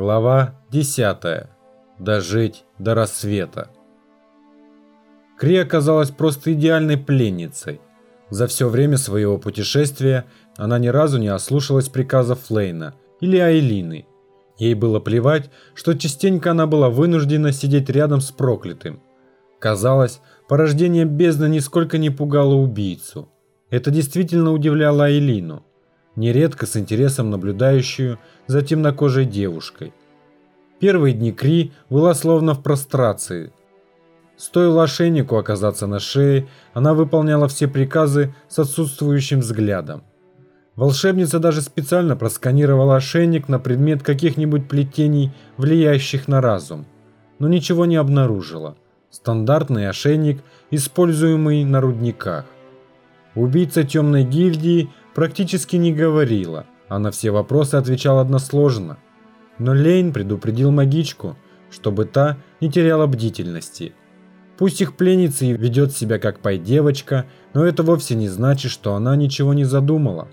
Глава 10. Дожить до рассвета. Кри оказалась просто идеальной пленницей. За все время своего путешествия она ни разу не ослушалась приказов Флейна или Айлины. Ей было плевать, что частенько она была вынуждена сидеть рядом с проклятым. Казалось, порождение бездны нисколько не пугало убийцу. Это действительно удивляло Айлину нередко с интересом наблюдающую за темнокожей девушкой. Первые дни Кри была словно в прострации. Стоило ошейнику оказаться на шее, она выполняла все приказы с отсутствующим взглядом. Волшебница даже специально просканировала ошейник на предмет каких-нибудь плетений, влияющих на разум, но ничего не обнаружила. Стандартный ошейник, используемый на рудниках. Убийца темной гильдии практически не говорила, а на все вопросы отвечала односложно. Но Лейн предупредил магичку, чтобы та не теряла бдительности. Пусть их пленница и ведет себя как пай-девочка, но это вовсе не значит, что она ничего не задумала.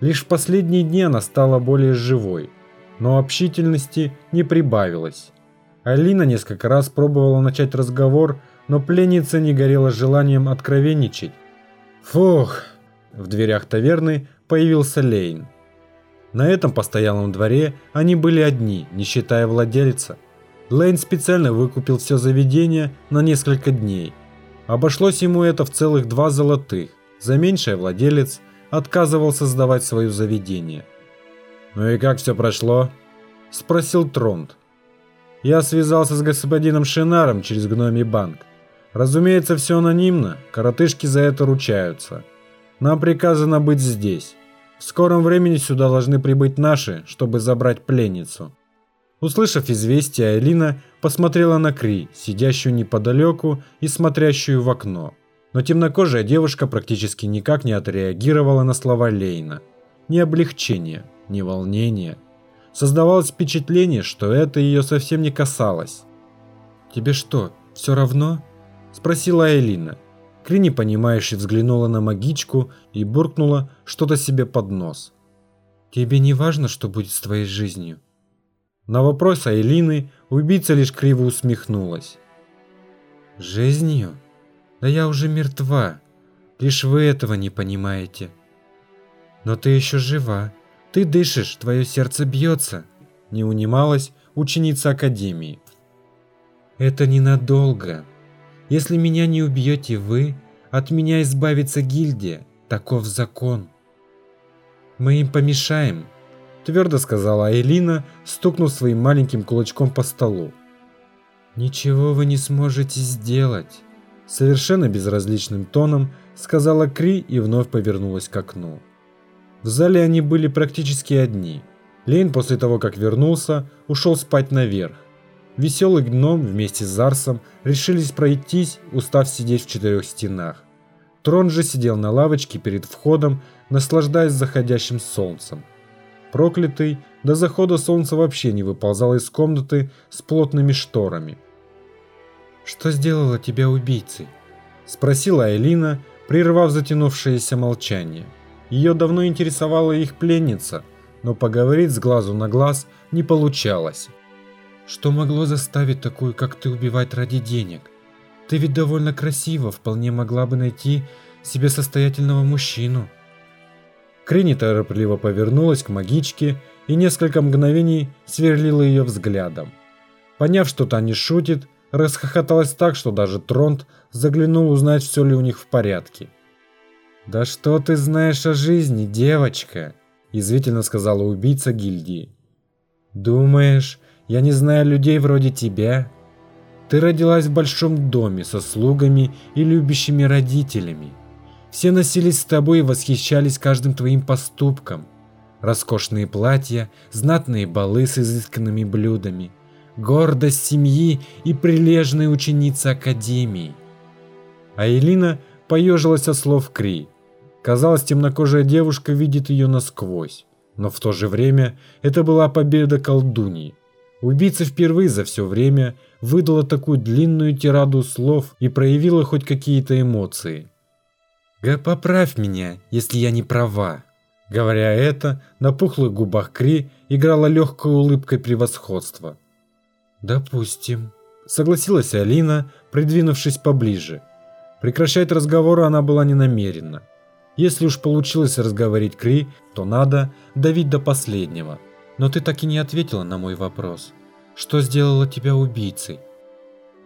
Лишь в последние дни она стала более живой, но общительности не прибавилось. Алина несколько раз пробовала начать разговор, но пленница не горела желанием откровенничать. «Фух, в дверях таверны появился Лейн. На этом постоялом дворе они были одни, не считая владельца. Лейн специально выкупил все заведение на несколько дней. Обошлось ему это в целых два золотых. За меньшее владелец отказывался сдавать свое заведение. «Ну и как все прошло?» – спросил Тронт. «Я связался с господином Шинаром через гномий банк. Разумеется, все анонимно, коротышки за это ручаются». Нам приказано быть здесь. В скором времени сюда должны прибыть наши, чтобы забрать пленницу. Услышав известие, Айлина посмотрела на Кри, сидящую неподалеку и смотрящую в окно. Но темнокожая девушка практически никак не отреагировала на слова Лейна. Ни облегчения, ни волнения. Создавалось впечатление, что это ее совсем не касалось. «Тебе что, все равно?» – спросила Айлина. Кри непонимающе взглянула на магичку и буркнула что-то себе под нос. «Тебе не важно, что будет с твоей жизнью?» На вопрос Айлины убийца лишь криво усмехнулась. «Жизнью? Да я уже мертва. Лишь вы этого не понимаете. Но ты еще жива. Ты дышишь, твое сердце бьется», не унималась ученица Академии. «Это ненадолго», если меня не убьете вы, от меня избавится гильдия. Таков закон. Мы им помешаем, твердо сказала Айлина, стукнув своим маленьким кулачком по столу. Ничего вы не сможете сделать, совершенно безразличным тоном сказала Кри и вновь повернулась к окну. В зале они были практически одни. Лейн после того, как вернулся, ушел спать наверх. Веселый гном вместе с Зарсом решились пройтись, устав сидеть в четырех стенах. Трон же сидел на лавочке перед входом, наслаждаясь заходящим солнцем. Проклятый до захода солнца вообще не выползал из комнаты с плотными шторами. «Что сделало тебя убийцей?» – спросила Айлина, прервав затянувшееся молчание. Ее давно интересовала их пленница, но поговорить с глазу на глаз не получалось. Что могло заставить такую, как ты, убивать ради денег? Ты ведь довольно красива, вполне могла бы найти себе состоятельного мужчину. Крини торопливо повернулась к магичке и несколько мгновений сверлила ее взглядом. Поняв, что та не шутит, расхохоталась так, что даже Тронт заглянул узнать, все ли у них в порядке. «Да что ты знаешь о жизни, девочка?» – язвительно сказала убийца гильдии. «Думаешь, я не знаю людей вроде тебя. Ты родилась в большом доме со слугами и любящими родителями. Все носились с тобой и восхищались каждым твоим поступком. Роскошные платья, знатные балы с изысканными блюдами, гордость семьи и прилежная ученица академии. А Элина поежилась от слов Кри. Казалось, темнокожая девушка видит ее насквозь. Но в то же время это была победа колдуньи. Убийца впервые за все время выдала такую длинную тираду слов и проявила хоть какие-то эмоции. «Га, поправь меня, если я не права», – Говоря это, на пухлых губах Кри играла легкая улыбка превосходства. «Допустим», — согласилась Алина, придвинувшись поближе. Прекращать разговор она была не намерена. Если уж получилось разговорить Кри, то надо давить до последнего. Но ты так и не ответила на мой вопрос. Что сделало тебя убийцей?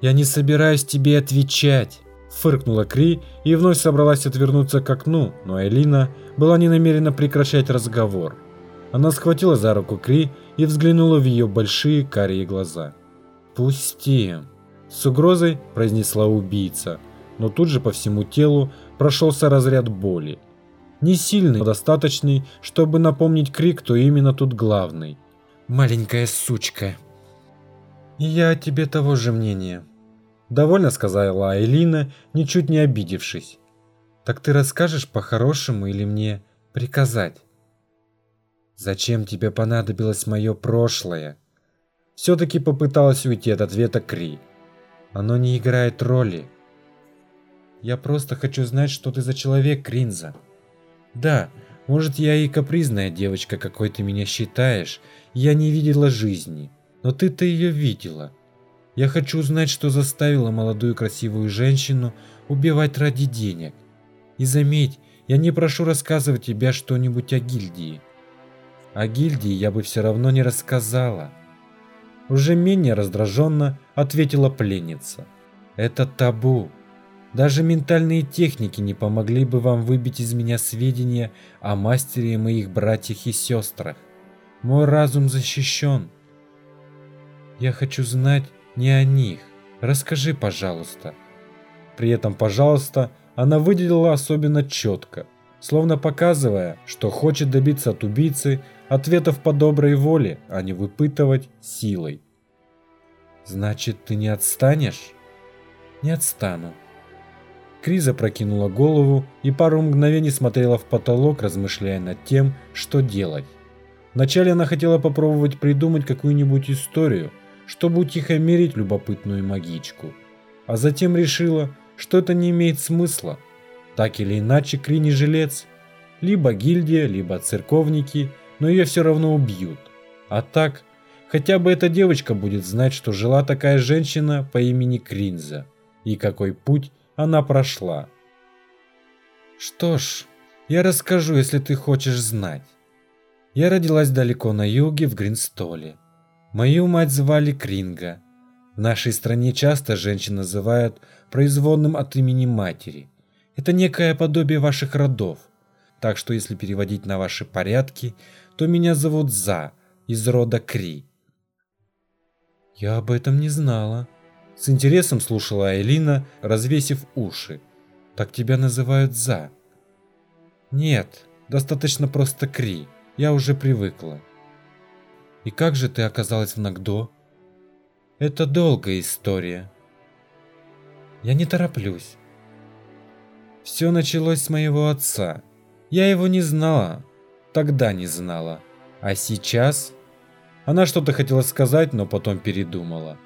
Я не собираюсь тебе отвечать. Фыркнула Кри и вновь собралась отвернуться к окну, но Элина была не намерена прекращать разговор. Она схватила за руку Кри и взглянула в ее большие карие глаза. «Пусти!» С угрозой произнесла убийца, но тут же по всему телу прошелся разряд боли. Не сильный, но достаточный, чтобы напомнить Кри, кто именно тут главный. «Маленькая сучка!» «И я о тебе того же мнения», Довольно сказала Айлина, ничуть не обидевшись. Так ты расскажешь по-хорошему или мне приказать? Зачем тебе понадобилось мое прошлое? Все-таки попыталась уйти от ответа Кри. Оно не играет роли. Я просто хочу знать, что ты за человек, Кринза. Да, может я и капризная девочка, какой ты меня считаешь, я не видела жизни, но ты-то ее видела. Я хочу узнать, что заставило молодую красивую женщину убивать ради денег. И заметь, я не прошу рассказывать тебе что-нибудь о гильдии. О гильдии я бы все равно не рассказала. Уже менее раздраженно ответила пленница. Это табу. Даже ментальные техники не помогли бы вам выбить из меня сведения о мастере и моих братьях и сестрах. Мой разум защищен. Я хочу знать, не о них. Расскажи, пожалуйста. При этом, пожалуйста, она выделила особенно четко, словно показывая, что хочет добиться от убийцы ответов по доброй воле, а не выпытывать силой. «Значит, ты не отстанешь?» «Не отстану». Криза прокинула голову и пару мгновений смотрела в потолок, размышляя над тем, что делать. Вначале она хотела попробовать придумать какую-нибудь историю, чтобы утихомирить любопытную магичку. А затем решила, что это не имеет смысла. Так или иначе, Кри не жилец. Либо гильдия, либо церковники, но ее все равно убьют. А так, хотя бы эта девочка будет знать, что жила такая женщина по имени Кринза, и какой путь она прошла. Что ж, я расскажу, если ты хочешь знать. Я родилась далеко на юге, в Гринстоле. Мою мать звали Кринга. В нашей стране часто женщин называют производным от имени матери. Это некое подобие ваших родов. Так что если переводить на ваши порядки, то меня зовут За, из рода Кри. Я об этом не знала. С интересом слушала Айлина, развесив уши. Так тебя называют За. Нет, достаточно просто Кри. Я уже привыкла. И как же ты оказалась в Нагдо? Это долгая история. Я не тороплюсь. Все началось с моего отца. Я его не знала. Тогда не знала. А сейчас... Она что-то хотела сказать, но потом передумала.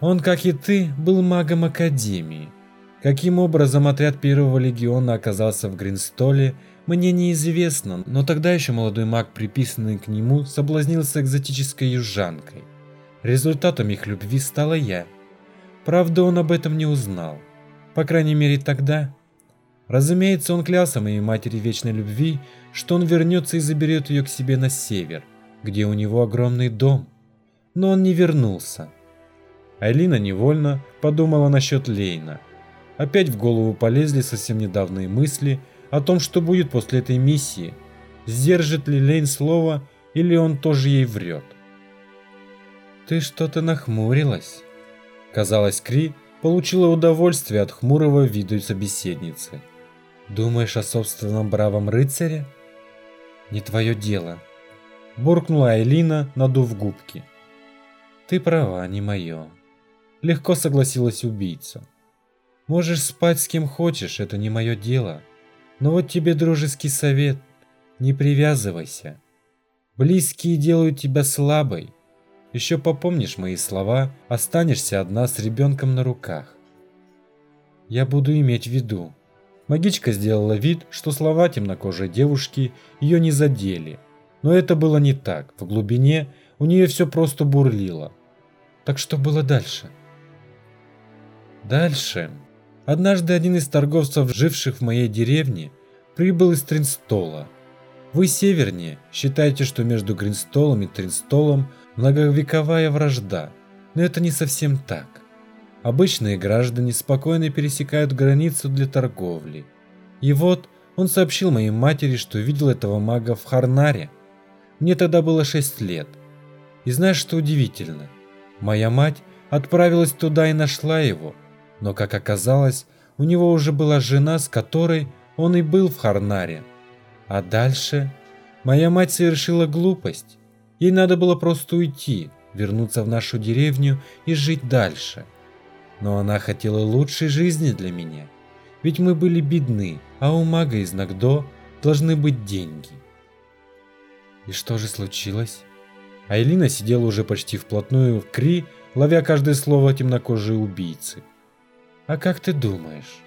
Он, как и ты, был магом Академии. Каким образом отряд первого легиона оказался в Гринстоле – мне неизвестно, но тогда еще молодой маг, приписанный к нему, соблазнился экзотической южанкой. Результатом их любви стала я. Правда, он об этом не узнал. По крайней мере тогда. Разумеется, он клялся моей матери вечной любви, что он вернется и заберет ее к себе на север, где у него огромный дом. Но он не вернулся. Айлина невольно подумала насчет Лейна. Опять в голову полезли совсем недавние мысли о том, что будет после этой миссии. Сдержит ли Лейн слово, или он тоже ей врет. «Ты что-то нахмурилась?» Казалось, Кри получила удовольствие от хмурого вида собеседницы. «Думаешь о собственном бравом рыцаре?» «Не твое дело», – буркнула Айлина, надув губки. «Ты права, не мое», – легко согласилась убийца. «Можешь спать с кем хочешь, это не мое дело. Но вот тебе дружеский совет. Не привязывайся. Близкие делают тебя слабой. Еще попомнишь мои слова, останешься одна с ребенком на руках. Я буду иметь в виду. Магичка сделала вид, что слова темнокожей девушки ее не задели. Но это было не так. В глубине у нее все просто бурлило. Так что было дальше? Дальше. Однажды один из торговцев, живших в моей деревне, прибыл из Тринстола. Вы севернее считаете, что между Гринстолом и Тринстолом многовековая вражда, но это не совсем так. Обычные граждане спокойно пересекают границу для торговли. И вот он сообщил моей матери, что видел этого мага в Харнаре. Мне тогда было 6 лет. И знаешь, что удивительно? Моя мать отправилась туда и нашла его, но, как оказалось, у него уже была жена, с которой он и был в Харнаре. А дальше моя мать совершила глупость. Ей надо было просто уйти, вернуться в нашу деревню и жить дальше. Но она хотела лучшей жизни для меня. Ведь мы были бедны, а у мага из Нагдо должны быть деньги. И что же случилось? Айлина сидела уже почти вплотную в Кри, ловя каждое слово темнокожей убийцы. А как ты думаешь?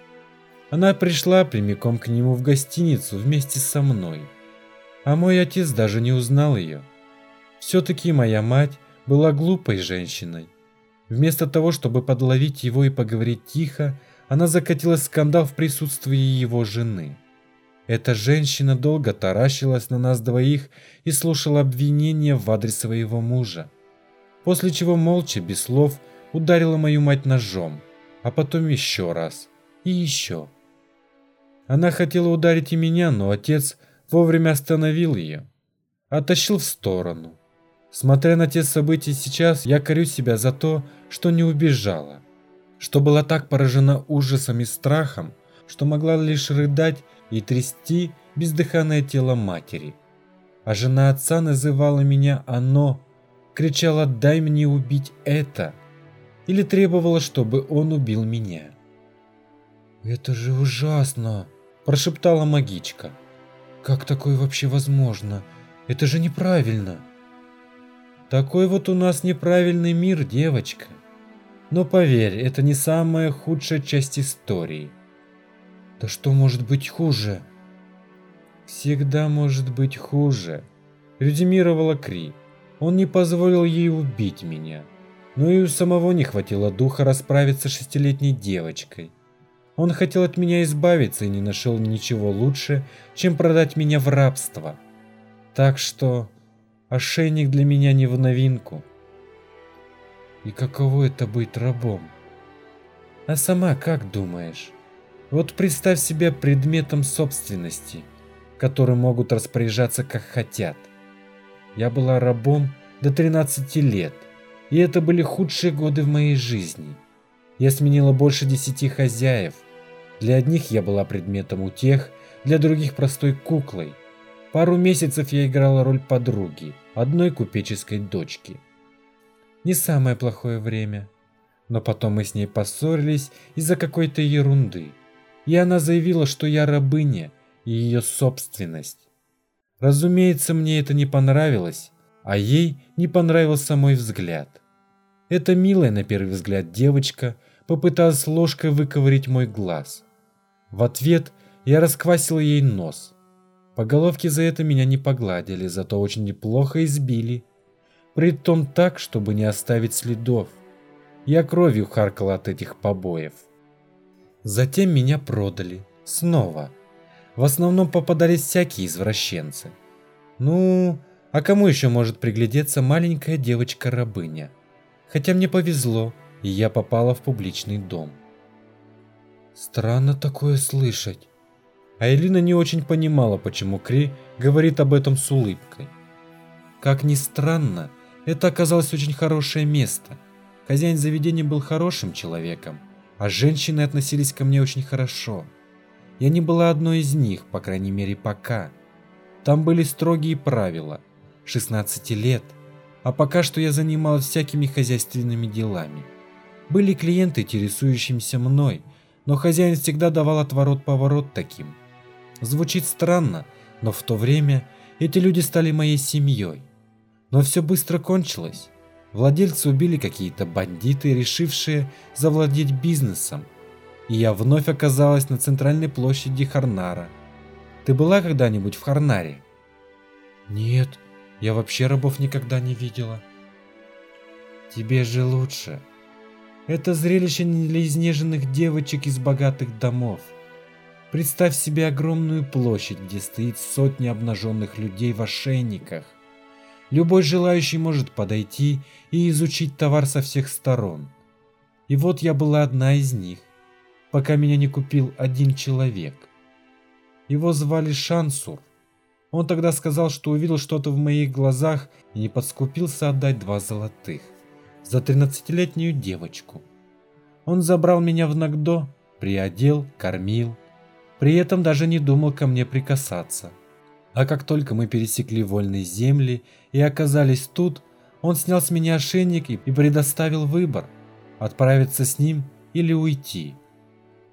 Она пришла прямиком к нему в гостиницу вместе со мной. А мой отец даже не узнал ее. Все-таки моя мать была глупой женщиной. Вместо того, чтобы подловить его и поговорить тихо, она закатила скандал в присутствии его жены. Эта женщина долго таращилась на нас двоих и слушала обвинения в адрес своего мужа. После чего молча, без слов, ударила мою мать ножом, а потом еще раз и еще. Она хотела ударить и меня, но отец вовремя остановил ее. Оттащил в сторону. Смотря на те события сейчас, я корю себя за то, что не убежала. Что была так поражена ужасом и страхом, что могла лишь рыдать и трясти бездыханное тело матери. А жена отца называла меня «оно», кричала «дай мне убить это» или требовала, чтобы он убил меня. «Это же ужасно!» – прошептала магичка. «Как такое вообще возможно? Это же неправильно!» «Такой вот у нас неправильный мир, девочка. Но поверь, это не самая худшая часть истории». «Да что может быть хуже?» «Всегда может быть хуже», – резюмировала Кри. «Он не позволил ей убить меня, но и у самого не хватило духа расправиться с шестилетней девочкой». Он хотел от меня избавиться и не нашел ничего лучше, чем продать меня в рабство. Так что ошейник для меня не в новинку. И каково это быть рабом? А сама как думаешь? Вот представь себя предметом собственности, которым могут распоряжаться как хотят. Я была рабом до 13 лет, и это были худшие годы в моей жизни. Я сменила больше десяти хозяев. Для одних я была предметом утех, для других простой куклой. Пару месяцев я играла роль подруги, одной купеческой дочки. Не самое плохое время. Но потом мы с ней поссорились из-за какой-то ерунды. И она заявила, что я рабыня и ее собственность. Разумеется, мне это не понравилось, а ей не понравился мой взгляд. Эта милая на первый взгляд девочка попыталась ложкой выковырить мой глаз. В ответ я расквасил ей нос. По головке за это меня не погладили, зато очень неплохо избили. Притом так, чтобы не оставить следов. Я кровью харкал от этих побоев. Затем меня продали. Снова. В основном попадались всякие извращенцы. Ну, а кому еще может приглядеться маленькая девочка-рабыня? Хотя мне повезло, и я попала в публичный дом. Странно такое слышать. А Элина не очень понимала, почему Кри говорит об этом с улыбкой. Как ни странно, это оказалось очень хорошее место. Хозяин заведения был хорошим человеком, а женщины относились ко мне очень хорошо. Я не была одной из них, по крайней мере пока. Там были строгие правила, 16 лет, а пока что я занималась всякими хозяйственными делами. Были клиенты, интересующимися мной, но хозяин всегда давал отворот-поворот таким. Звучит странно, но в то время эти люди стали моей семьей. Но все быстро кончилось. Владельцы убили какие-то бандиты, решившие завладеть бизнесом. и я вновь оказалась на центральной площади Харнара. Ты была когда-нибудь в Харнаре? Нет, я вообще рабов никогда не видела. Тебе же лучше. Это зрелище не для изнеженных девочек из богатых домов. Представь себе огромную площадь, где стоит сотни обнаженных людей в ошейниках. Любой желающий может подойти и изучить товар со всех сторон. И вот я была одна из них, пока меня не купил один человек. Его звали Шансур. Он тогда сказал, что увидел что-то в моих глазах и не подскупился отдать два золотых за 13-летнюю девочку. Он забрал меня в Нагдо, приодел, кормил, при этом даже не думал ко мне прикасаться. А как только мы пересекли вольные земли и оказались тут, он снял с меня ошейник и предоставил выбор – отправиться с ним или уйти.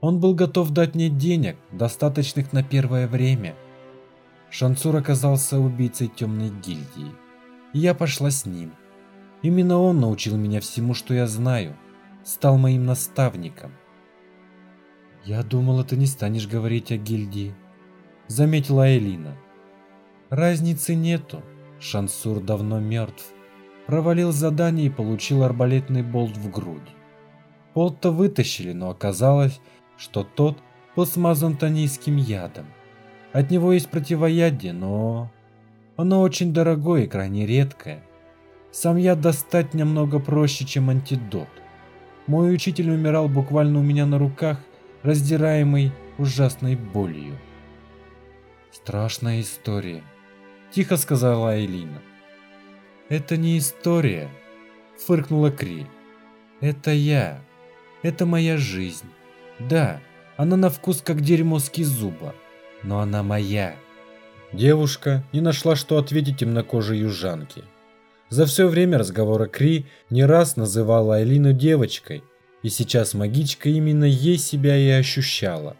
Он был готов дать мне денег, достаточных на первое время. Шансур оказался убийцей темной гильдии, и я пошла с ним. Именно он научил меня всему, что я знаю, стал моим наставником. «Я думала, ты не станешь говорить о гильдии», — заметила Элина. «Разницы нету. Шансур давно мертв. Провалил задание и получил арбалетный болт в грудь. Болт-то вытащили, но оказалось, что тот был смазан тонийским ядом. От него есть противоядие, но... Оно очень дорогое и крайне редкое. Сам яд достать намного проще, чем антидот. Мой учитель умирал буквально у меня на руках, раздираемый ужасной болью. «Страшная история», – тихо сказала Айлина. «Это не история», – фыркнула Кри. «Это я. Это моя жизнь. Да, она на вкус как дерьмо скизуба, но она моя». Девушка не нашла, что ответить темнокожей южанке. За все время разговора Кри не раз называла Айлину девочкой, и сейчас магичка именно ей себя и ощущала.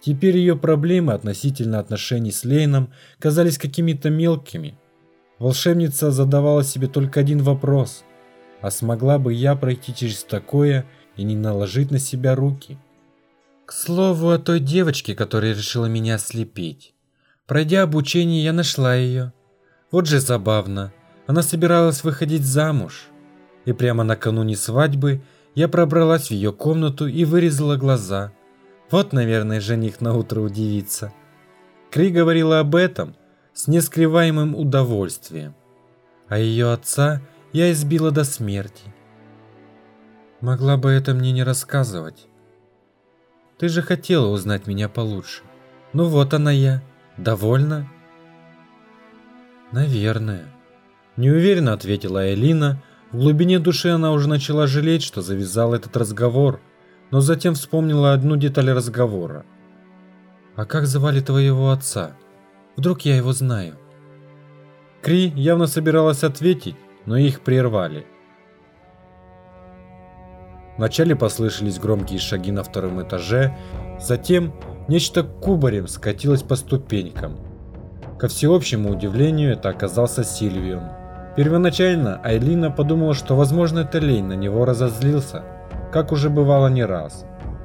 Теперь ее проблемы относительно отношений с Лейном казались какими-то мелкими. Волшебница задавала себе только один вопрос. А смогла бы я пройти через такое и не наложить на себя руки? К слову о той девочке, которая решила меня ослепить. Пройдя обучение, я нашла ее. Вот же забавно. Она собиралась выходить замуж. И прямо накануне свадьбы я пробралась в ее комнату и вырезала глаза. Вот, наверное, жених на утро удивится. Кри говорила об этом с нескрываемым удовольствием. А ее отца я избила до смерти. Могла бы это мне не рассказывать. Ты же хотела узнать меня получше. Ну вот она я. Довольна? Наверное. Неуверенно ответила Элина, в глубине души она уже начала жалеть, что завязала этот разговор, но затем вспомнила одну деталь разговора. «А как звали твоего отца? Вдруг я его знаю?» Кри явно собиралась ответить, но их прервали. Вначале послышались громкие шаги на втором этаже, затем нечто кубарем скатилось по ступенькам. Ко всеобщему удивлению это оказался Сильвион. Первоначально Айлина подумала, что возможно это Лень на него разозлился, как уже бывало не раз.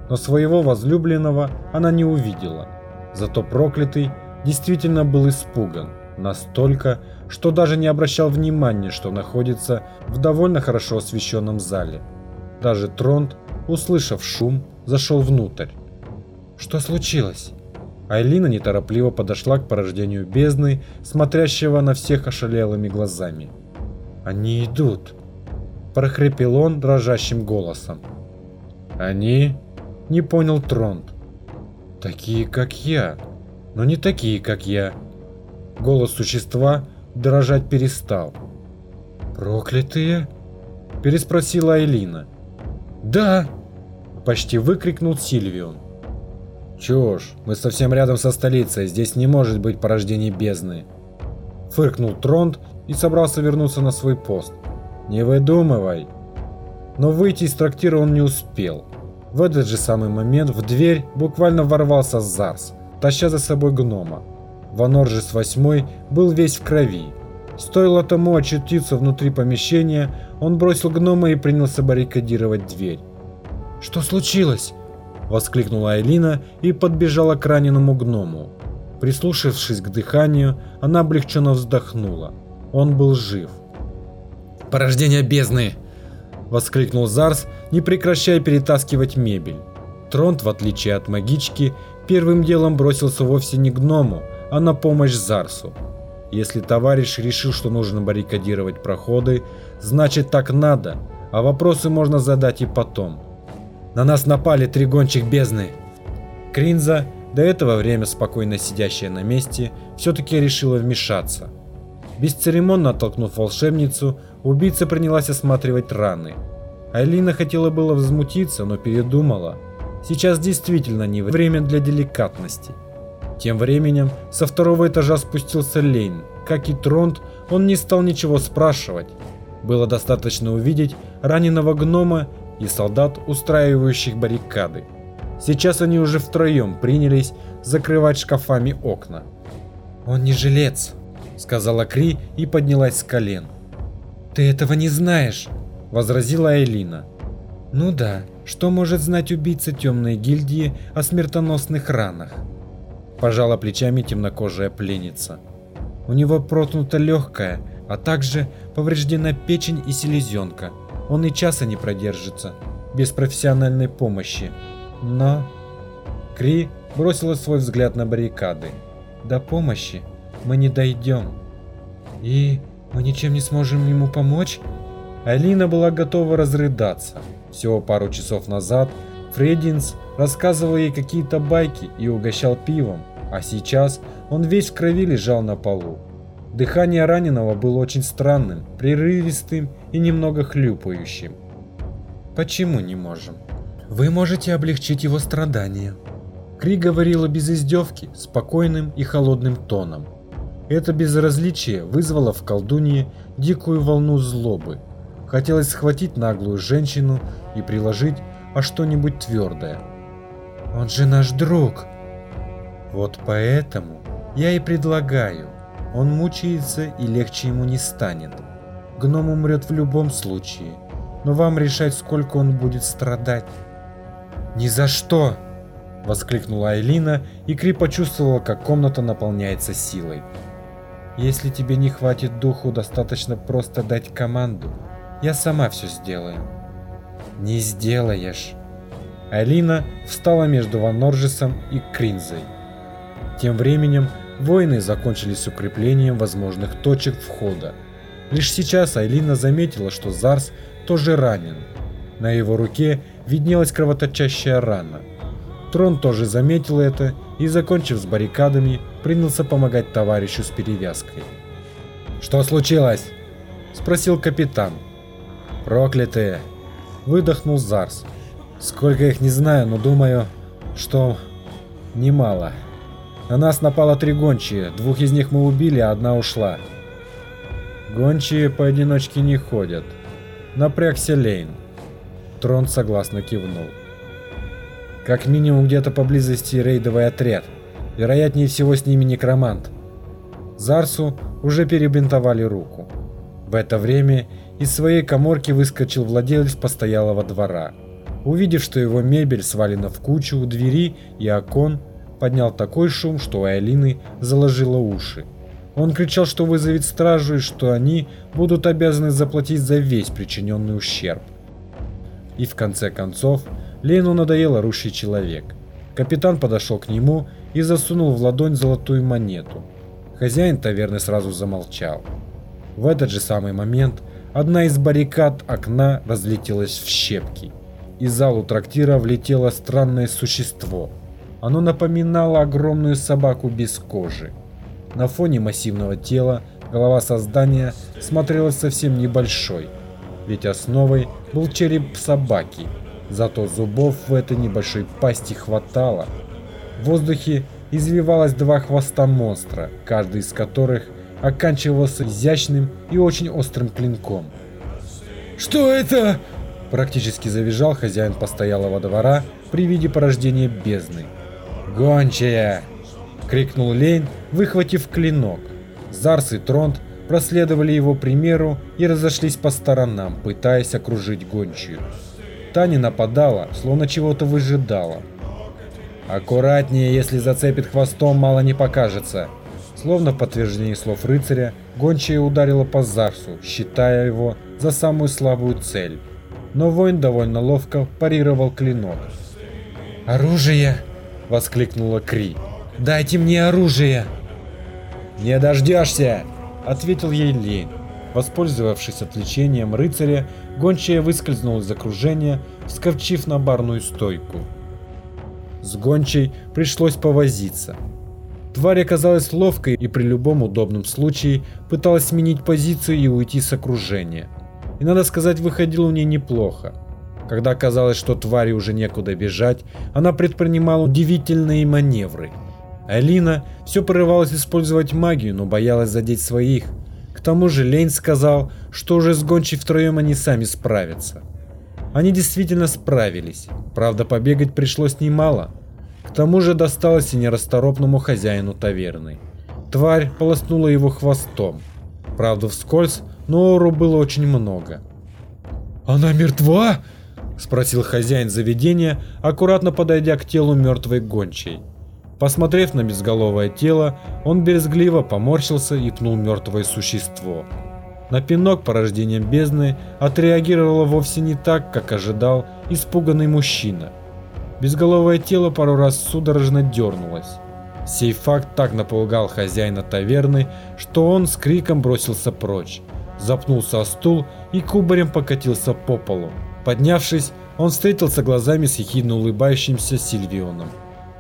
Но своего возлюбленного она не увидела. Зато проклятый действительно был испуган. Настолько, что даже не обращал внимания, что находится в довольно хорошо освещенном зале. Даже Тронт, услышав шум, зашел внутрь. Что случилось? Айлина неторопливо подошла к порождению бездны, смотрящего на всех ошалелыми глазами. «Они идут!» – прохрипел он дрожащим голосом. «Они?» – не понял Тронт. «Такие, как я, но не такие, как я». Голос существа дрожать перестал. «Проклятые?» – переспросила Айлина. «Да!» – почти выкрикнул Сильвион. «Чушь, мы совсем рядом со столицей, здесь не может быть порождений бездны!» Фыркнул Тронт и собрался вернуться на свой пост. «Не выдумывай!» Но выйти из трактира он не успел. В этот же самый момент в дверь буквально ворвался Зарс, таща за собой гнома. Ваноржис восьмой был весь в крови. Стоило тому очутиться внутри помещения, он бросил гнома и принялся баррикадировать дверь. «Что случилось?» Воскликнула Айлина и подбежала к раненому гному. Прислушавшись к дыханию, она облегченно вздохнула. Он был жив. «Порождение бездны!» Воскликнул Зарс, не прекращая перетаскивать мебель. Тронт, в отличие от магички, первым делом бросился вовсе не гному, а на помощь Зарсу. Если товарищ решил, что нужно баррикадировать проходы, значит так надо, а вопросы можно задать и потом. На нас напали три гончих бездны. Кринза, до этого время спокойно сидящая на месте, все-таки решила вмешаться. Бесцеремонно оттолкнув волшебницу, убийца принялась осматривать раны. Айлина хотела было возмутиться, но передумала. Сейчас действительно не время для деликатности. Тем временем со второго этажа спустился Лейн. Как и Тронт, он не стал ничего спрашивать. Было достаточно увидеть раненого гнома и солдат, устраивающих баррикады. Сейчас они уже втроем принялись закрывать шкафами окна. «Он не жилец», — сказала Кри и поднялась с колен. «Ты этого не знаешь», — возразила Элина. «Ну да, что может знать убийца темной гильдии о смертоносных ранах?» Пожала плечами темнокожая пленница. У него проткнута легкая, а также повреждена печень и селезенка. Он и часа не продержится, без профессиональной помощи. Но... Кри бросила свой взгляд на баррикады. До помощи мы не дойдем. И мы ничем не сможем ему помочь? Алина была готова разрыдаться. Всего пару часов назад Фреддинс рассказывал ей какие-то байки и угощал пивом, а сейчас он весь в крови лежал на полу. Дыхание раненого было очень странным, прерывистым и немного хлюпающим. «Почему не можем?» «Вы можете облегчить его страдания». Кри говорила без издевки, спокойным и холодным тоном. Это безразличие вызвало в колдунье дикую волну злобы. Хотелось схватить наглую женщину и приложить о что-нибудь твердое. «Он же наш друг!» Вот поэтому я и предлагаю. Он мучается и легче ему не станет. Гном умрет в любом случае, но вам решать, сколько он будет страдать. «Ни за что!» – воскликнула Айлина, и Кри почувствовала, как комната наполняется силой. «Если тебе не хватит духу, достаточно просто дать команду. Я сама все сделаю». «Не сделаешь!» Айлина встала между Ван Норжесом и Кринзой. Тем временем воины закончили с укреплением возможных точек входа. Лишь сейчас Айлина заметила, что Зарс тоже ранен. На его руке виднелась кровоточащая рана. Трон тоже заметил это и, закончив с баррикадами, принялся помогать товарищу с перевязкой. «Что случилось?» – спросил капитан. «Проклятые!» – выдохнул Зарс. «Сколько их не знаю, но думаю, что немало». На нас напало три гончие, двух из них мы убили, а одна ушла. Гончие поодиночке не ходят. Напрягся Лейн. Трон согласно кивнул. Как минимум где-то поблизости рейдовый отряд. Вероятнее всего с ними некромант. Зарсу уже перебинтовали руку. В это время из своей коморки выскочил владелец постоялого двора. Увидев, что его мебель свалена в кучу у двери и окон, поднял такой шум, что у Айлины заложило уши. Он кричал, что вызовет стражу и что они будут обязаны заплатить за весь причиненный ущерб. И в конце концов, Лену надоел орущий человек. Капитан подошел к нему и засунул в ладонь золотую монету. Хозяин таверны сразу замолчал. В этот же самый момент одна из баррикад окна разлетелась в щепки. Из залу трактира влетело странное существо – оно напоминало огромную собаку без кожи. На фоне массивного тела голова создания смотрелась совсем небольшой, ведь основой был череп собаки, зато зубов в этой небольшой пасти хватало. В воздухе извивалось два хвоста монстра, каждый из которых оканчивался изящным и очень острым клинком. «Что это?» Практически завизжал хозяин постоялого двора при виде порождения бездны. «Гончая!» — крикнул Лейн, выхватив клинок. Зарс и Тронт проследовали его примеру и разошлись по сторонам, пытаясь окружить гончую. Та не нападала, словно чего-то выжидала. Аккуратнее, если зацепит хвостом, мало не покажется. Словно в подтверждение слов рыцаря, гончая ударила по Зарсу, считая его за самую слабую цель. Но воин довольно ловко парировал клинок. «Оружие!» – воскликнула Кри. «Дайте мне оружие!» «Не дождешься!» – ответил ей Лень. Воспользовавшись отвлечением рыцаря, гончая выскользнула из окружения, вскочив на барную стойку. С гончей пришлось повозиться. Тварь оказалась ловкой и при любом удобном случае пыталась сменить позицию и уйти с окружения. И надо сказать, выходило у ней неплохо. Когда казалось, что твари уже некуда бежать, она предпринимала удивительные маневры. Алина все порывалась использовать магию, но боялась задеть своих. К тому же Лень сказал, что уже с гончей втроем они сами справятся. Они действительно справились, правда побегать пришлось немало. К тому же досталось и нерасторопному хозяину таверны. Тварь полоснула его хвостом. Правда вскользь, но ору было очень много. «Она мертва?» – спросил хозяин заведения, аккуратно подойдя к телу мертвой гончей. Посмотрев на безголовое тело, он березгливо поморщился и пнул мертвое существо. На пинок порождением бездны отреагировало вовсе не так, как ожидал испуганный мужчина. Безголовое тело пару раз судорожно дернулось. Сей факт так напугал хозяина таверны, что он с криком бросился прочь, запнулся о стул и кубарем покатился по полу. Поднявшись, он встретился глазами с ехидно улыбающимся Сильвионом.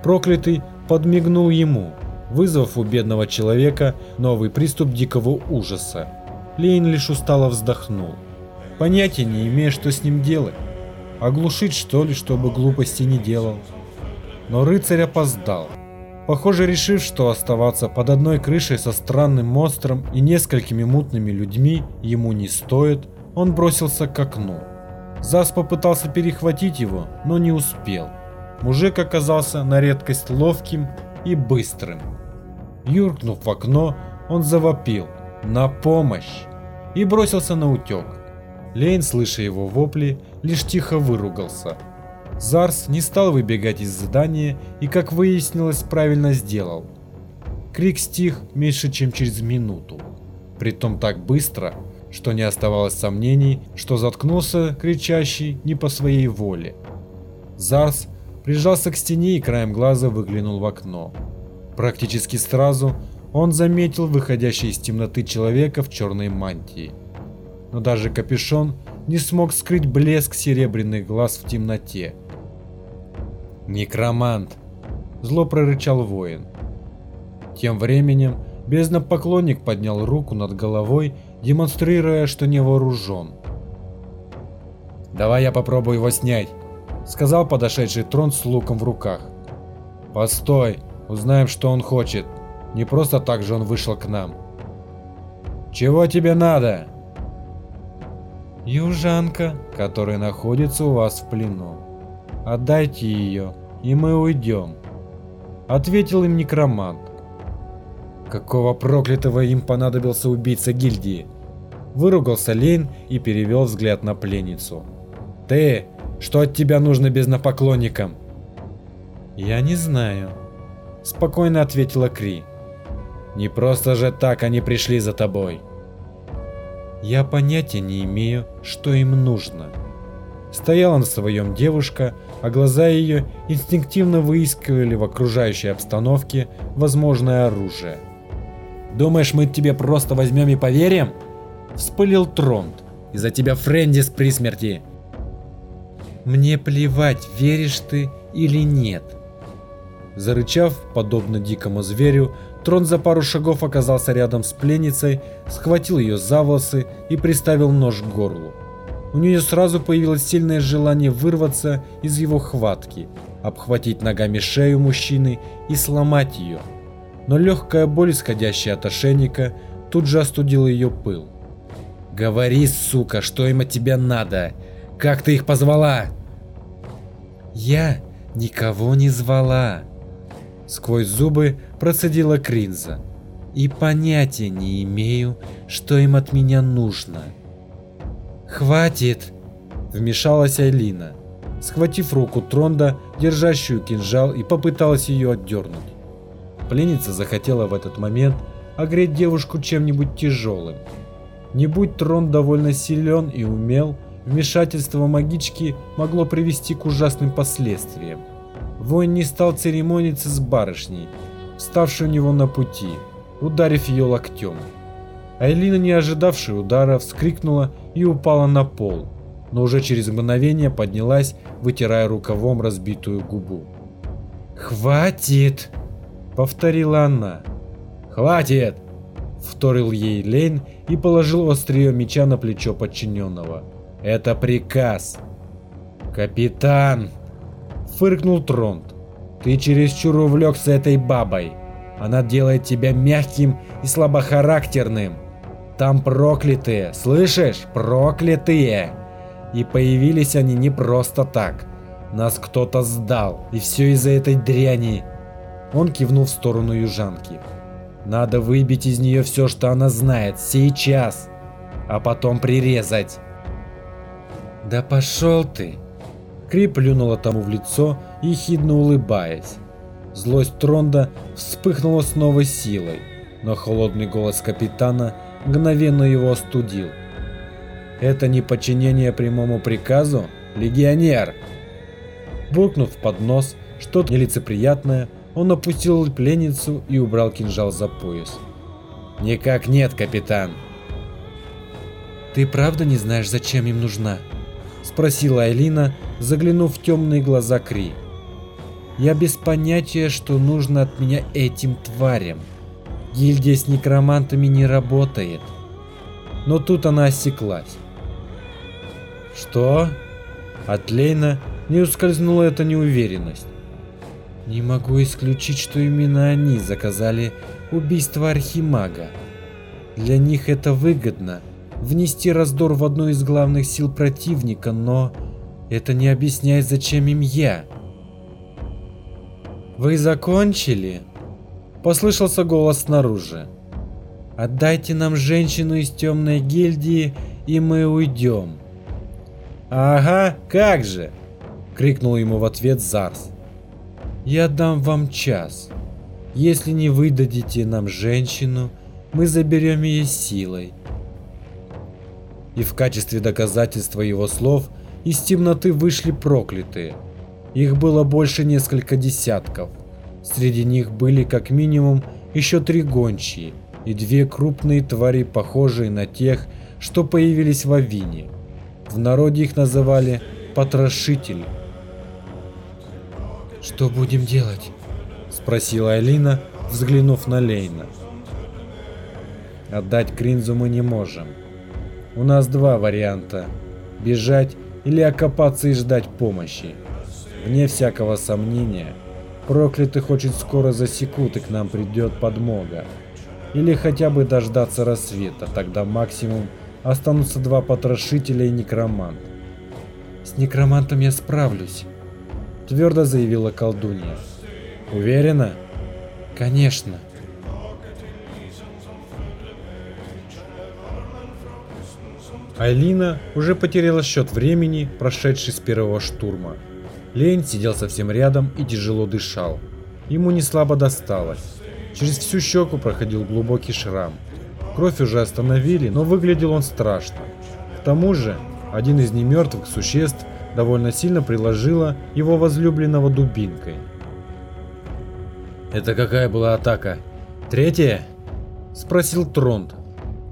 Проклятый подмигнул ему, вызвав у бедного человека новый приступ дикого ужаса. Лейн лишь устало вздохнул. Понятия не имея, что с ним делать. Оглушить что ли, чтобы глупости не делал. Но рыцарь опоздал. Похоже, решив, что оставаться под одной крышей со странным монстром и несколькими мутными людьми ему не стоит, он бросился к окну. Зас попытался перехватить его, но не успел. Мужик оказался на редкость ловким и быстрым. Юркнув в окно, он завопил «На помощь!» и бросился на утек. Лейн, слыша его вопли, лишь тихо выругался. Зарс не стал выбегать из здания и, как выяснилось, правильно сделал. Крик стих меньше, чем через минуту. Притом так быстро, что не оставалось сомнений, что заткнулся кричащий не по своей воле. Зарс прижался к стене и краем глаза выглянул в окно. Практически сразу он заметил выходящий из темноты человека в черной мантии. Но даже капюшон не смог скрыть блеск серебряных глаз в темноте. «Некромант!» – зло прорычал воин. Тем временем безднопоклонник поднял руку над головой, демонстрируя, что не вооружен. «Давай я попробую его снять», – сказал подошедший трон с луком в руках. «Постой, узнаем, что он хочет», не просто так же он вышел к нам. «Чего тебе надо?» «Южанка, которая находится у вас в плену. Отдайте ее, и мы уйдем», — ответил им некромант. Какого проклятого им понадобился убийца гильдии? Выругался Лейн и перевел взгляд на пленницу. «Ты, что от тебя нужно безнопоклонникам?» «Я не знаю», — спокойно ответила Кри. Не просто же так они пришли за тобой. Я понятия не имею, что им нужно. Стояла на своем девушка, а глаза ее инстинктивно выискивали в окружающей обстановке возможное оружие. «Думаешь, мы тебе просто возьмем и поверим?» Вспылил Тронт. «Из-за тебя Френдис при смерти!» «Мне плевать, веришь ты или нет!» Зарычав, подобно дикому зверю, Трон за пару шагов оказался рядом с пленницей, схватил ее за волосы и приставил нож к горлу. У нее сразу появилось сильное желание вырваться из его хватки, обхватить ногами шею мужчины и сломать ее. Но легкая боль, исходящая от ошейника, тут же остудила ее пыл. «Говори, сука, что им от тебя надо? Как ты их позвала?» «Я никого не звала», Сквозь зубы процедила Кринза. И понятия не имею, что им от меня нужно. Хватит, вмешалась Айлина. схватив руку Тронда, держащую кинжал, и попыталась ее отдернуть. Пленница захотела в этот момент огреть девушку чем-нибудь тяжелым. Не будь Трон довольно силен и умел, вмешательство магички могло привести к ужасным последствиям. Воин не стал церемониться с барышней, вставшей у него на пути, ударив ее локтем. Айлина, не ожидавшая удара, вскрикнула и упала на пол, но уже через мгновение поднялась, вытирая рукавом разбитую губу. «Хватит!» — повторила она. «Хватит!» — вторил ей Лейн и положил острие меча на плечо подчиненного. «Это приказ!» «Капитан!» — фыркнул Тронт. «Ты чересчур увлекся этой бабой. Она делает тебя мягким и слабохарактерным. Там проклятые, слышишь? Проклятые!» И появились они не просто так. Нас кто-то сдал, и все из-за этой дряни. Он кивнул в сторону южанки. Надо выбить из нее все, что она знает, сейчас, а потом прирезать. Да пошел ты! Кри плюнула тому в лицо, ехидно улыбаясь. Злость Тронда вспыхнула с новой силой, но холодный голос капитана мгновенно его остудил. Это не подчинение прямому приказу? Легионер! Буркнув под нос что-то нелицеприятное, он опустил пленницу и убрал кинжал за пояс. «Никак нет, капитан!» «Ты правда не знаешь, зачем им нужна?» Спросила Айлина, заглянув в темные глаза Кри. «Я без понятия, что нужно от меня этим тварям. Гильдия с некромантами не работает». Но тут она осеклась. Что? От Лейна не ускользнула эта неуверенность. Не могу исключить, что именно они заказали убийство Архимага. Для них это выгодно внести раздор в одну из главных сил противника, но это не объясняет, зачем им я. Вы закончили? Послышался голос снаружи. Отдайте нам женщину из темной гильдии, и мы уйдем. «Ага, как же!» — крикнул ему в ответ Зарс. «Я дам вам час. Если не выдадите нам женщину, мы заберем ее силой». И в качестве доказательства его слов из темноты вышли проклятые. Их было больше несколько десятков. Среди них были как минимум еще три гончие и две крупные твари, похожие на тех, что появились в Авине. В народе их называли потрошители. «Что будем делать?» – спросила Алина, взглянув на Лейна. «Отдать Кринзу мы не можем. У нас два варианта – бежать или окопаться и ждать помощи. Вне всякого сомнения, проклятых очень скоро засекут и к нам придет подмога. Или хотя бы дождаться рассвета, тогда максимум Останутся два потрошителя и некромант. С некромантом я справлюсь, твердо заявила колдунья. Уверена? Конечно. Айлина уже потеряла счет времени, прошедший с первого штурма. Лейн сидел совсем рядом и тяжело дышал. Ему не слабо досталось. Через всю щеку проходил глубокий шрам. Кровь уже остановили, но выглядел он страшно. К тому же, один из немертвых существ довольно сильно приложила его возлюбленного дубинкой. «Это какая была атака? Третья?» – спросил Тронт.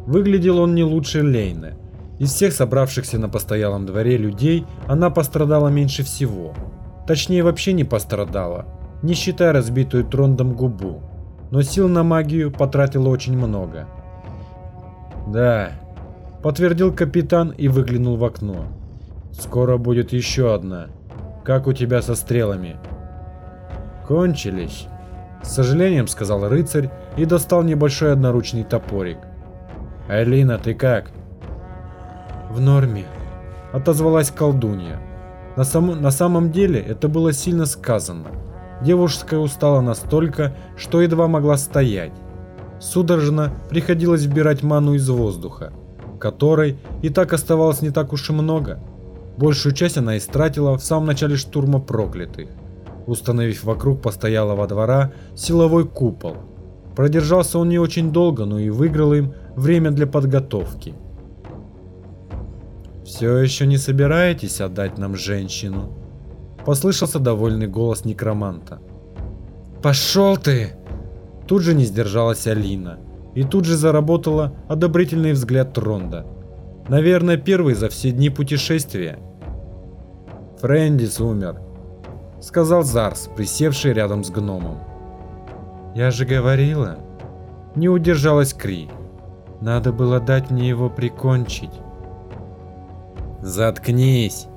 Выглядел он не лучше Лейна. Из всех собравшихся на постоялом дворе людей она пострадала меньше всего. Точнее вообще не пострадала, не считая разбитую Трондом губу. Но сил на магию потратила очень много. «Да», — подтвердил капитан и выглянул в окно. «Скоро будет еще одна. Как у тебя со стрелами?» «Кончились», — с сожалением сказал рыцарь и достал небольшой одноручный топорик. «Айлина, ты как?» «В норме», — отозвалась колдунья. На, сам... на самом деле это было сильно сказано. Девушка устала настолько, что едва могла стоять. Судорожно приходилось вбирать ману из воздуха, которой и так оставалось не так уж и много. Большую часть она истратила в самом начале штурма проклятых, установив вокруг постоялого двора силовой купол. Продержался он не очень долго, но и выиграл им время для подготовки. «Все еще не собираетесь отдать нам женщину?» Послышался довольный голос некроманта. «Пошел ты!» Тут же не сдержалась Алина. И тут же заработала одобрительный взгляд Ронда. Наверное, первый за все дни путешествия. Френдис умер, сказал Зарс, присевший рядом с гномом. Я же говорила. Не удержалась Кри. Надо было дать мне его прикончить. Заткнись,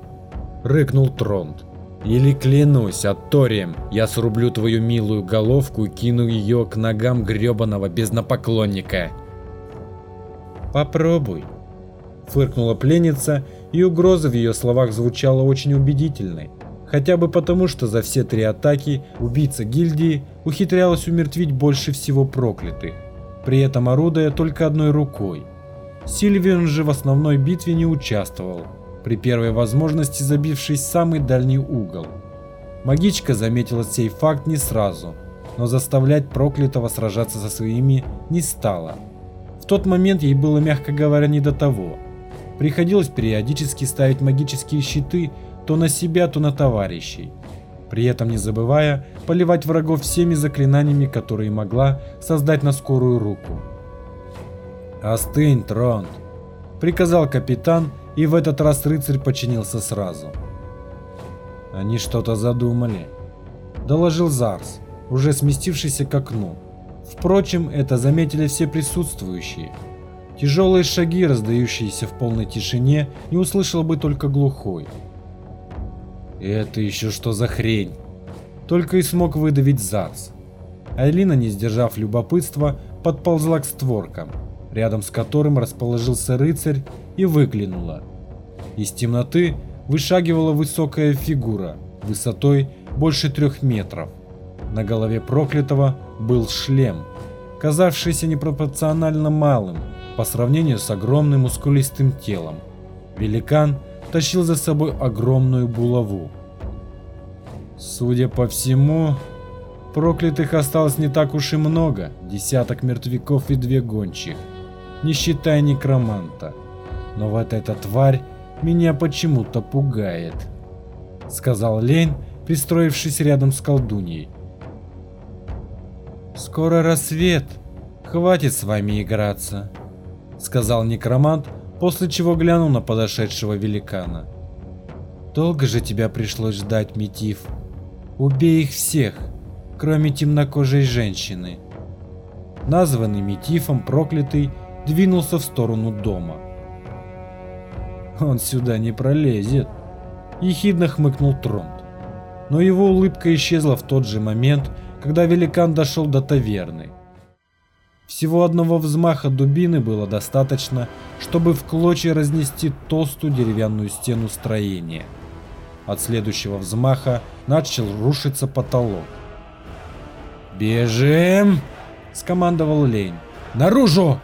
рыкнул Тронд. Или клянусь Аторием, я срублю твою милую головку и кину ее к ногам гребаного безнапоклонника. Попробуй. Фыркнула пленница, и угроза в ее словах звучала очень убедительной. Хотя бы потому, что за все три атаки убийца гильдии ухитрялась умертвить больше всего проклятых, при этом орудуя только одной рукой. Сильвион же в основной битве не участвовал, при первой возможности забившись в самый дальний угол. Магичка заметила сей факт не сразу, но заставлять проклятого сражаться со своими не стала. В тот момент ей было, мягко говоря, не до того. Приходилось периодически ставить магические щиты то на себя, то на товарищей. При этом не забывая поливать врагов всеми заклинаниями, которые могла создать на скорую руку. «Остынь, Тронт!» – приказал капитан, и в этот раз рыцарь подчинился сразу. Они что-то задумали. Доложил Зарс, уже сместившийся к окну. Впрочем, это заметили все присутствующие. Тяжелые шаги, раздающиеся в полной тишине, не услышал бы только глухой. «Это еще что за хрень?» Только и смог выдавить Зарс. Айлина, не сдержав любопытства, подползла к створкам, рядом с которым расположился рыцарь и выглянула. Из темноты вышагивала высокая фигура, высотой больше трех метров. На голове проклятого был шлем, казавшийся непропорционально малым по сравнению с огромным мускулистым телом. Великан тащил за собой огромную булаву. Судя по всему, проклятых осталось не так уж и много, десяток мертвяков и две гончих, не считая некроманта. Но вот эта тварь меня почему-то пугает», — сказал Лень, пристроившись рядом с колдуньей. «Скоро рассвет, хватит с вами играться», — сказал некромант, после чего глянул на подошедшего великана. «Долго же тебя пришлось ждать, Метив. Убей их всех, кроме темнокожей женщины». Названный Метифом проклятый двинулся в сторону дома. Он сюда не пролезет. Ехидно хмыкнул Тронт. Но его улыбка исчезла в тот же момент, когда великан дошел до таверны. Всего одного взмаха дубины было достаточно, чтобы в клочья разнести толстую деревянную стену строения. От следующего взмаха начал рушиться потолок. «Бежим!» – скомандовал Лень. «Наружу!»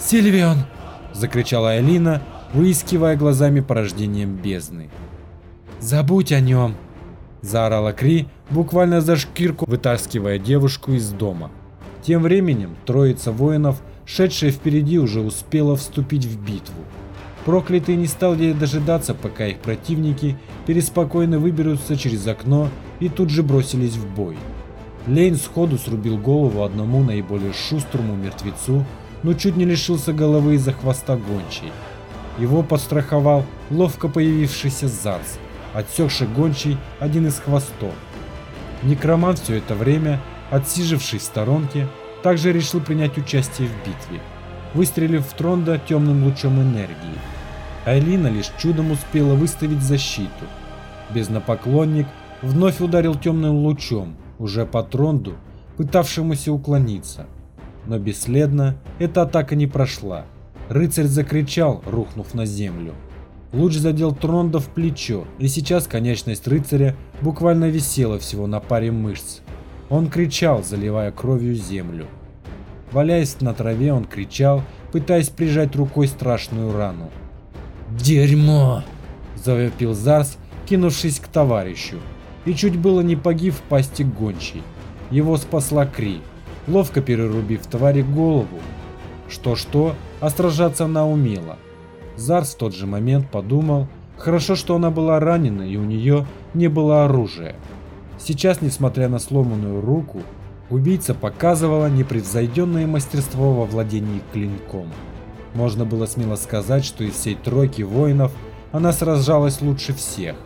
«Сильвион!» – закричала Алина, выискивая глазами порождением бездны. «Забудь о нем!» – заорала Кри, буквально за шкирку вытаскивая девушку из дома. Тем временем троица воинов, шедшая впереди, уже успела вступить в битву. Проклятые не стали дожидаться, пока их противники переспокойно выберутся через окно и тут же бросились в бой. Лейн сходу срубил голову одному наиболее шустрому мертвецу, но чуть не лишился головы из-за хвоста гончей. Его подстраховал ловко появившийся Зарс, отсекший гончий один из хвостов. Некромант все это время, отсиживший в сторонке, также решил принять участие в битве, выстрелив в Тронда темным лучом энергии. Айлина лишь чудом успела выставить защиту. Безнапоклонник вновь ударил темным лучом, уже по Тронду, пытавшемуся уклониться. Но бесследно эта атака не прошла. Рыцарь закричал, рухнув на землю. Луч задел Тронда в плечо, и сейчас конечность рыцаря буквально висела всего на паре мышц. Он кричал, заливая кровью землю. Валяясь на траве, он кричал, пытаясь прижать рукой страшную рану. «Дерьмо!» – Завопил Зарс, кинувшись к товарищу, и чуть было не погиб в пасти гончей. Его спасла Кри, ловко перерубив твари голову. Что-что, а сражаться она умела. Зарс в тот же момент подумал, хорошо, что она была ранена и у нее не было оружия. Сейчас, несмотря на сломанную руку, убийца показывала непревзойденное мастерство во владении клинком. Можно было смело сказать, что из всей тройки воинов она сражалась лучше всех.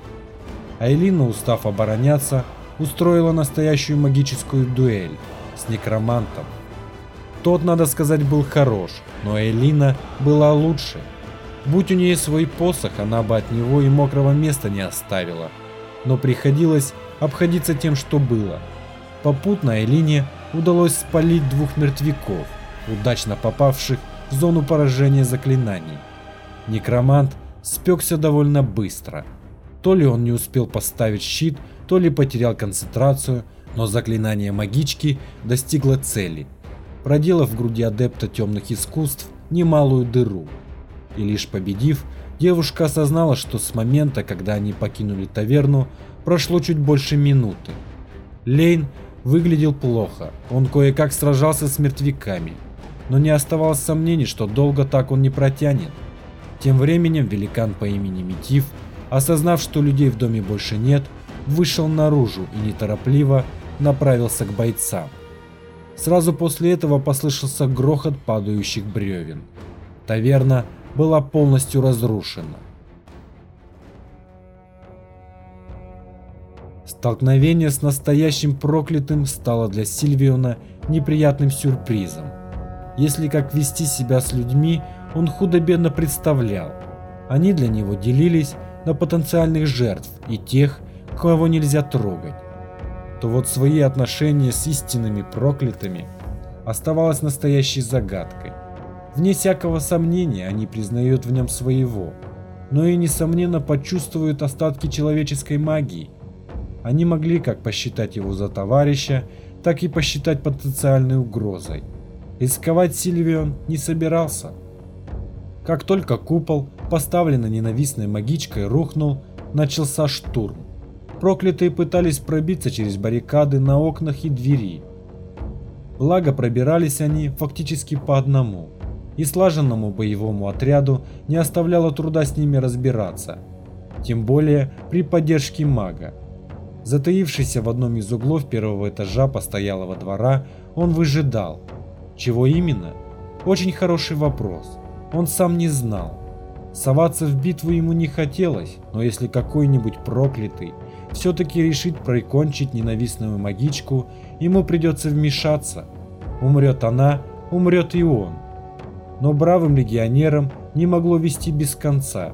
Айлина, устав обороняться, устроила настоящую магическую дуэль с некромантом. Тот, надо сказать, был хорош, но Элина была лучше. Будь у нее свой посох, она бы от него и мокрого места не оставила. Но приходилось обходиться тем, что было. Попутно Элине удалось спалить двух мертвяков, удачно попавших в зону поражения заклинаний. Некромант спекся довольно быстро. То ли он не успел поставить щит, то ли потерял концентрацию, но заклинание магички достигло цели, проделав в груди адепта темных искусств немалую дыру. И лишь победив, девушка осознала, что с момента, когда они покинули таверну, прошло чуть больше минуты. Лейн выглядел плохо, он кое-как сражался с мертвяками, но не оставалось сомнений, что долго так он не протянет. Тем временем великан по имени Митив, осознав, что людей в доме больше нет, вышел наружу и неторопливо направился к бойцам. Сразу после этого послышался грохот падающих бревен. Таверна была полностью разрушена. Столкновение с настоящим проклятым стало для Сильвиона неприятным сюрпризом. Если как вести себя с людьми, он худо-бедно представлял. Они для него делились на потенциальных жертв и тех, кого нельзя трогать. То вот свои отношения с истинными проклятыми оставалось настоящей загадкой. Вне всякого сомнения они признают в нем своего, но и несомненно почувствуют остатки человеческой магии. Они могли как посчитать его за товарища, так и посчитать потенциальной угрозой. Рисковать Сильвион не собирался. Как только купол, поставленный ненавистной магичкой, рухнул, начался штурм. Проклятые пытались пробиться через баррикады на окнах и двери. Благо пробирались они фактически по одному, и слаженному боевому отряду не оставляло труда с ними разбираться, тем более при поддержке мага. Затаившийся в одном из углов первого этажа постоялого двора, он выжидал. Чего именно? Очень хороший вопрос. Он сам не знал. Соваться в битву ему не хотелось, но если какой-нибудь проклятый все-таки решит прикончить ненавистную магичку, ему придется вмешаться. Умрет она, умрет и он. Но бравым легионерам не могло вести без конца.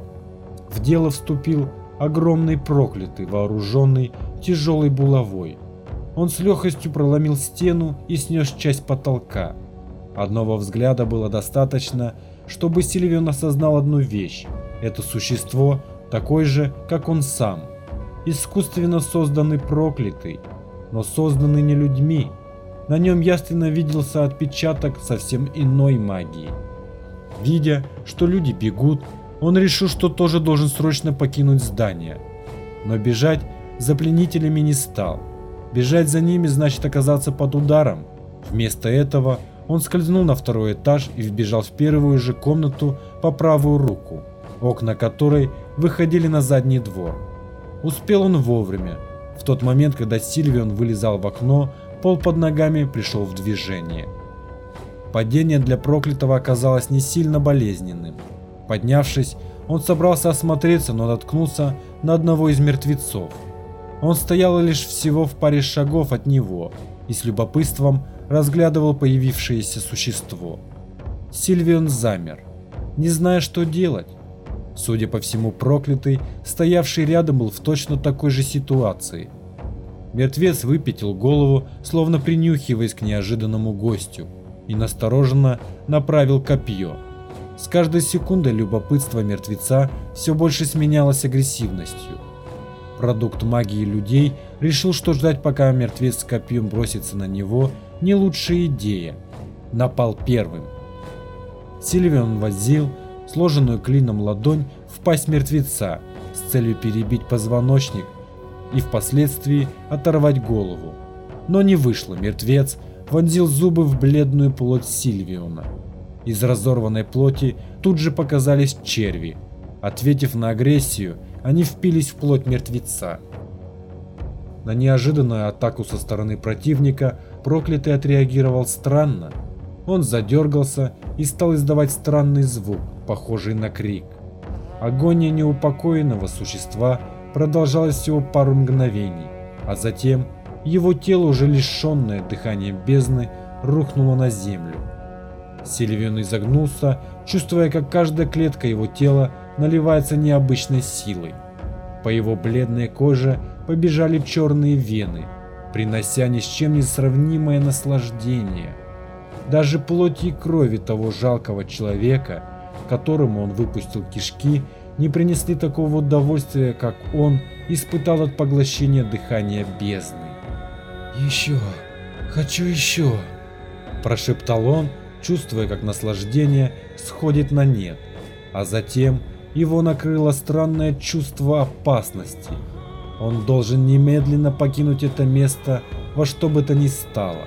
В дело вступил огромный проклятый, вооруженный тяжелой булавой. Он с легкостью проломил стену и снес часть потолка. Одного взгляда было достаточно, чтобы Сильвион осознал одну вещь. Это существо такое же, как он сам. Искусственно созданный проклятый, но созданный не людьми. На нем ясно виделся отпечаток совсем иной магии. Видя, что люди бегут, он решил, что тоже должен срочно покинуть здание. Но бежать за пленителями не стал. Бежать за ними значит оказаться под ударом. Вместо этого он скользнул на второй этаж и вбежал в первую же комнату по правую руку, окна которой выходили на задний двор. Успел он вовремя. В тот момент, когда Сильвион вылезал в окно, пол под ногами пришел в движение. Падение для проклятого оказалось не сильно болезненным. Поднявшись, он собрался осмотреться, но наткнулся на одного из мертвецов. Он стоял лишь всего в паре шагов от него и с любопытством разглядывал появившееся существо. Сильвион замер, не зная, что делать. Судя по всему, проклятый, стоявший рядом, был в точно такой же ситуации. Мертвец выпятил голову, словно принюхиваясь к неожиданному гостю, и настороженно направил копье. С каждой секундой любопытство мертвеца все больше сменялось агрессивностью. Продукт магии людей решил, что ждать, пока мертвец с копьем бросится на него, не лучшая идея. Напал первым. Сильвион возил сложенную клином ладонь в пасть мертвеца, с целью перебить позвоночник и впоследствии оторвать голову. Но не вышло, мертвец вонзил зубы в бледную плоть Сильвиона. Из разорванной плоти тут же показались черви. Ответив на агрессию, они впились в плоть мертвеца. На неожиданную атаку со стороны противника проклятый отреагировал странно. Он задергался и стал издавать странный звук, похожий на крик. Агония неупокоенного существа продолжалась всего пару мгновений, а затем его тело, уже лишенное дыхания бездны, рухнуло на землю. Сильвион изогнулся, чувствуя, как каждая клетка его тела наливается необычной силой. По его бледной коже побежали черные вены, принося ни с чем не сравнимое наслаждение. Даже плоти и крови того жалкого человека, которому он выпустил кишки, не принесли такого удовольствия, как он испытал от поглощения дыхания бездны. «Еще! Хочу еще!» – прошептал он, чувствуя, как наслаждение сходит на нет, а затем его накрыло странное чувство опасности. Он должен немедленно покинуть это место во что бы то ни стало.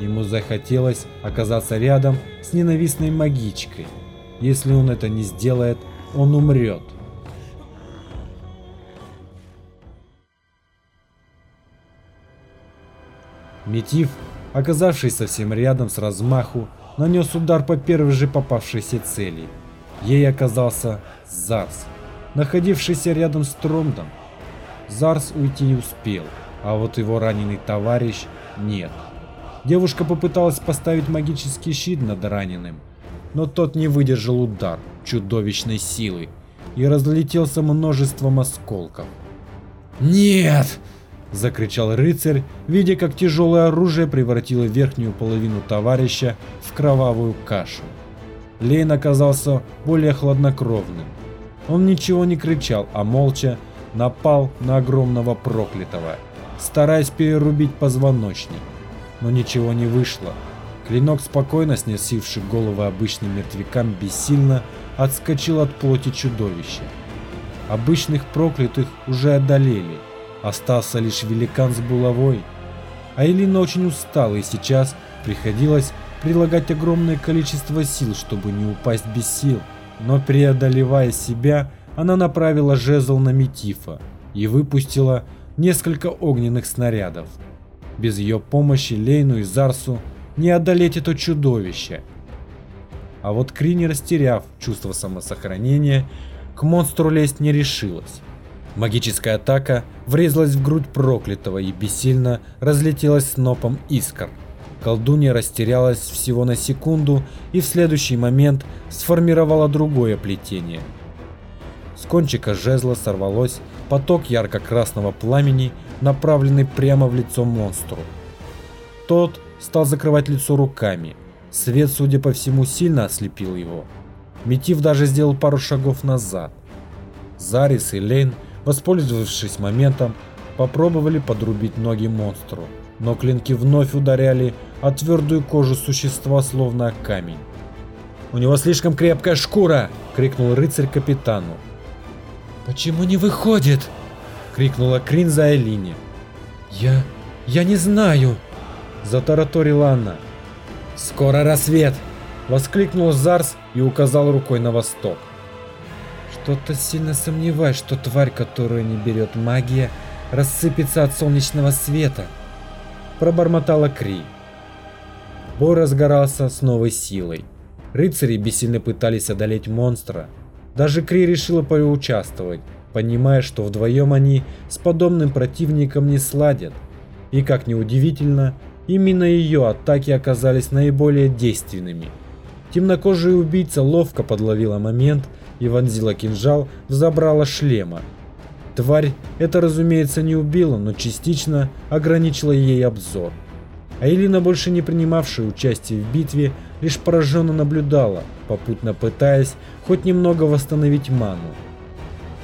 Ему захотелось оказаться рядом с ненавистной магичкой. Если он это не сделает, он умрет. Метив, оказавшись совсем рядом с размаху, нанес удар по первой же попавшейся цели. Ей оказался Зарс, находившийся рядом с Тромдом. Зарс уйти не успел, а вот его раненый товарищ нет. Девушка попыталась поставить магический щит над раненым, но тот не выдержал удар чудовищной силы и разлетелся множеством осколков. «Нет!» – закричал рыцарь, видя, как тяжелое оружие превратило верхнюю половину товарища в кровавую кашу. Лейн оказался более хладнокровным. Он ничего не кричал, а молча напал на огромного проклятого, стараясь перерубить позвоночник. Но ничего не вышло. Клинок, спокойно снесивший головы обычным мертвякам, бессильно отскочил от плоти чудовища. Обычных проклятых уже одолели, остался лишь великан с булавой. Айлина очень устала и сейчас приходилось прилагать огромное количество сил, чтобы не упасть без сил. Но преодолевая себя, она направила жезл на Метифа и выпустила несколько огненных снарядов. Без ее помощи Лейну и Зарсу не одолеть это чудовище. А вот Кри, не растеряв чувство самосохранения, к монстру лезть не решилась. Магическая атака врезалась в грудь проклятого и бессильно разлетелась снопом искр. Колдунья растерялась всего на секунду и в следующий момент сформировала другое плетение. С кончика жезла сорвалось поток ярко-красного пламени, направленный прямо в лицо монстру. Тот стал закрывать лицо руками. Свет, судя по всему, сильно ослепил его. Метив даже сделал пару шагов назад. Зарис и Лейн, воспользовавшись моментом, попробовали подрубить ноги монстру, но клинки вновь ударяли о твердую кожу существа, словно камень. «У него слишком крепкая шкура!» — крикнул рыцарь капитану. «Почему не выходит?» — крикнула Крин за Элине. «Я... я не знаю!» затараторила она. «Скоро рассвет!» – воскликнул Зарс и указал рукой на восток. «Что-то сильно сомневаюсь, что тварь, которую не берет магия, рассыпется от солнечного света», – пробормотала Кри. Бой разгорался с новой силой. Рыцари бессильно пытались одолеть монстра. Даже Кри решила поучаствовать, понимая, что вдвоем они с подобным противником не сладят. И как ни удивительно, Именно ее атаки оказались наиболее действенными. Темнокожий убийца ловко подловила момент и вонзила кинжал в забрало шлема. Тварь это, разумеется, не убила, но частично ограничила ей обзор. А Элина, больше не принимавшая участие в битве, лишь пораженно наблюдала, попутно пытаясь хоть немного восстановить ману.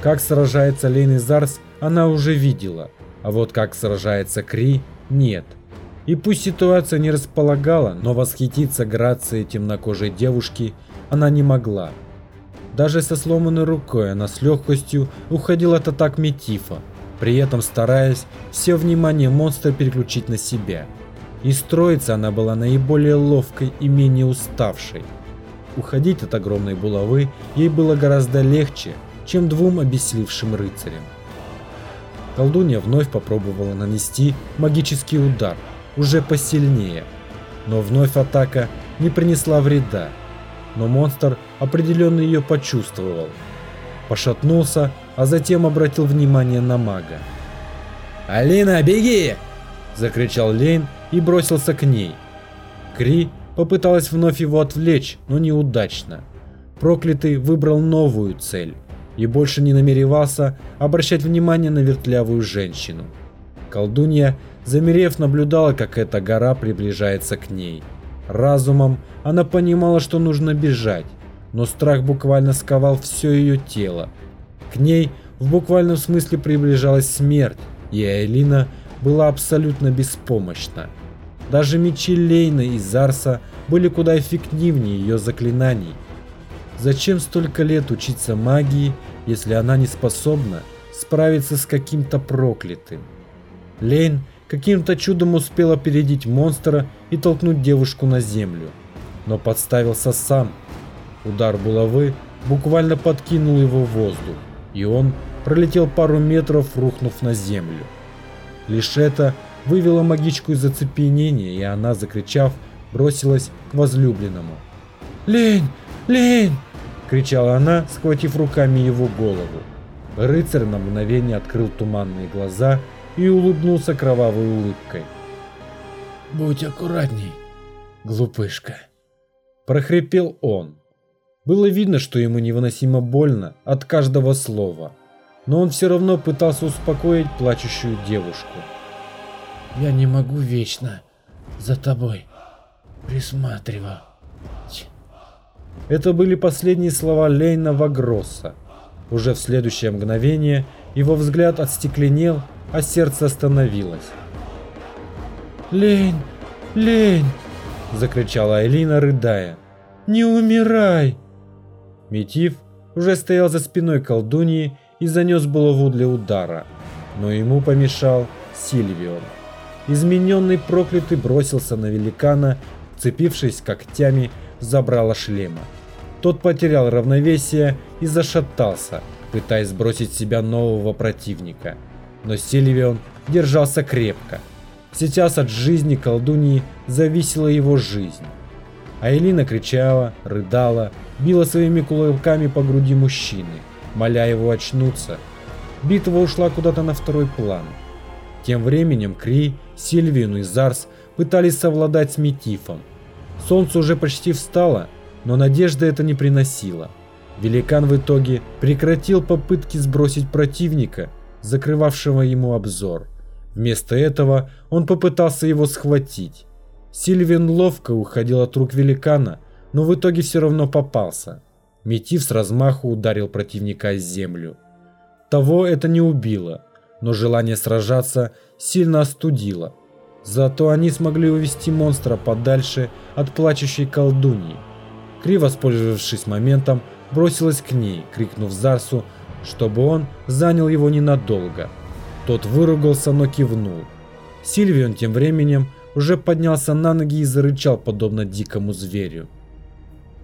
Как сражается Лейн Зарс, она уже видела, а вот как сражается Кри – нет – и пусть ситуация не располагала, но восхититься грацией темнокожей девушки она не могла. Даже со сломанной рукой она с легкостью уходила от атак Метифа, при этом стараясь все внимание монстра переключить на себя. И строиться она была наиболее ловкой и менее уставшей. Уходить от огромной булавы ей было гораздо легче, чем двум обессилевшим рыцарям. Колдунья вновь попробовала нанести магический удар, уже посильнее, но вновь атака не принесла вреда. Но монстр определенно ее почувствовал. Пошатнулся, а затем обратил внимание на мага. «Алина, беги!» – закричал Лейн и бросился к ней. Кри попыталась вновь его отвлечь, но неудачно. Проклятый выбрал новую цель и больше не намеревался обращать внимание на вертлявую женщину. Колдунья, замерев, наблюдала, как эта гора приближается к ней. Разумом она понимала, что нужно бежать, но страх буквально сковал все ее тело. К ней в буквальном смысле приближалась смерть, и Айлина была абсолютно беспомощна. Даже мечи Лейна и Зарса были куда эффективнее ее заклинаний. Зачем столько лет учиться магии, если она не способна справиться с каким-то проклятым? Лейн каким-то чудом успел опередить монстра и толкнуть девушку на землю, но подставился сам. Удар булавы буквально подкинул его в воздух, и он пролетел пару метров, рухнув на землю. Лишь это вывело магичку из оцепенения, и она, закричав, бросилась к возлюбленному. «Лень! Лень!» – кричала она, схватив руками его голову. Рыцарь на мгновение открыл туманные глаза и улыбнулся кровавой улыбкой. «Будь аккуратней, глупышка!» – прохрипел он. Было видно, что ему невыносимо больно от каждого слова, но он все равно пытался успокоить плачущую девушку. «Я не могу вечно за тобой присматривать». Это были последние слова Лейна Вагросса. Уже в следующее мгновение его взгляд отстекленел, а сердце остановилось. «Лень! Лень!» – закричала Айлина, рыдая. «Не умирай!» Метив уже стоял за спиной колдуньи и занес булаву для удара, но ему помешал Сильвион. Измененный проклятый бросился на великана, цепившись когтями в забрало шлема. Тот потерял равновесие и зашатался, пытаясь сбросить себя нового противника. Но Сильвион держался крепко. Сейчас от жизни колдуньи зависела его жизнь. А Элина кричала, рыдала, била своими кулаками по груди мужчины, моля его очнуться. Битва ушла куда-то на второй план. Тем временем Кри, Сильвину и Зарс пытались совладать с Метифом. Солнце уже почти встало, но надежды это не приносило. Великан в итоге прекратил попытки сбросить противника, закрывавшего ему обзор. Вместо этого он попытался его схватить. Сильвин ловко уходил от рук великана, но в итоге все равно попался. Метив с размаху ударил противника о землю. Того это не убило, но желание сражаться сильно остудило. Зато они смогли увести монстра подальше от плачущей колдуньи. Кри, воспользовавшись моментом, бросилась к ней, крикнув Зарсу, чтобы он занял его ненадолго. Тот выругался, но кивнул. Сильвион тем временем уже поднялся на ноги и зарычал, подобно дикому зверю.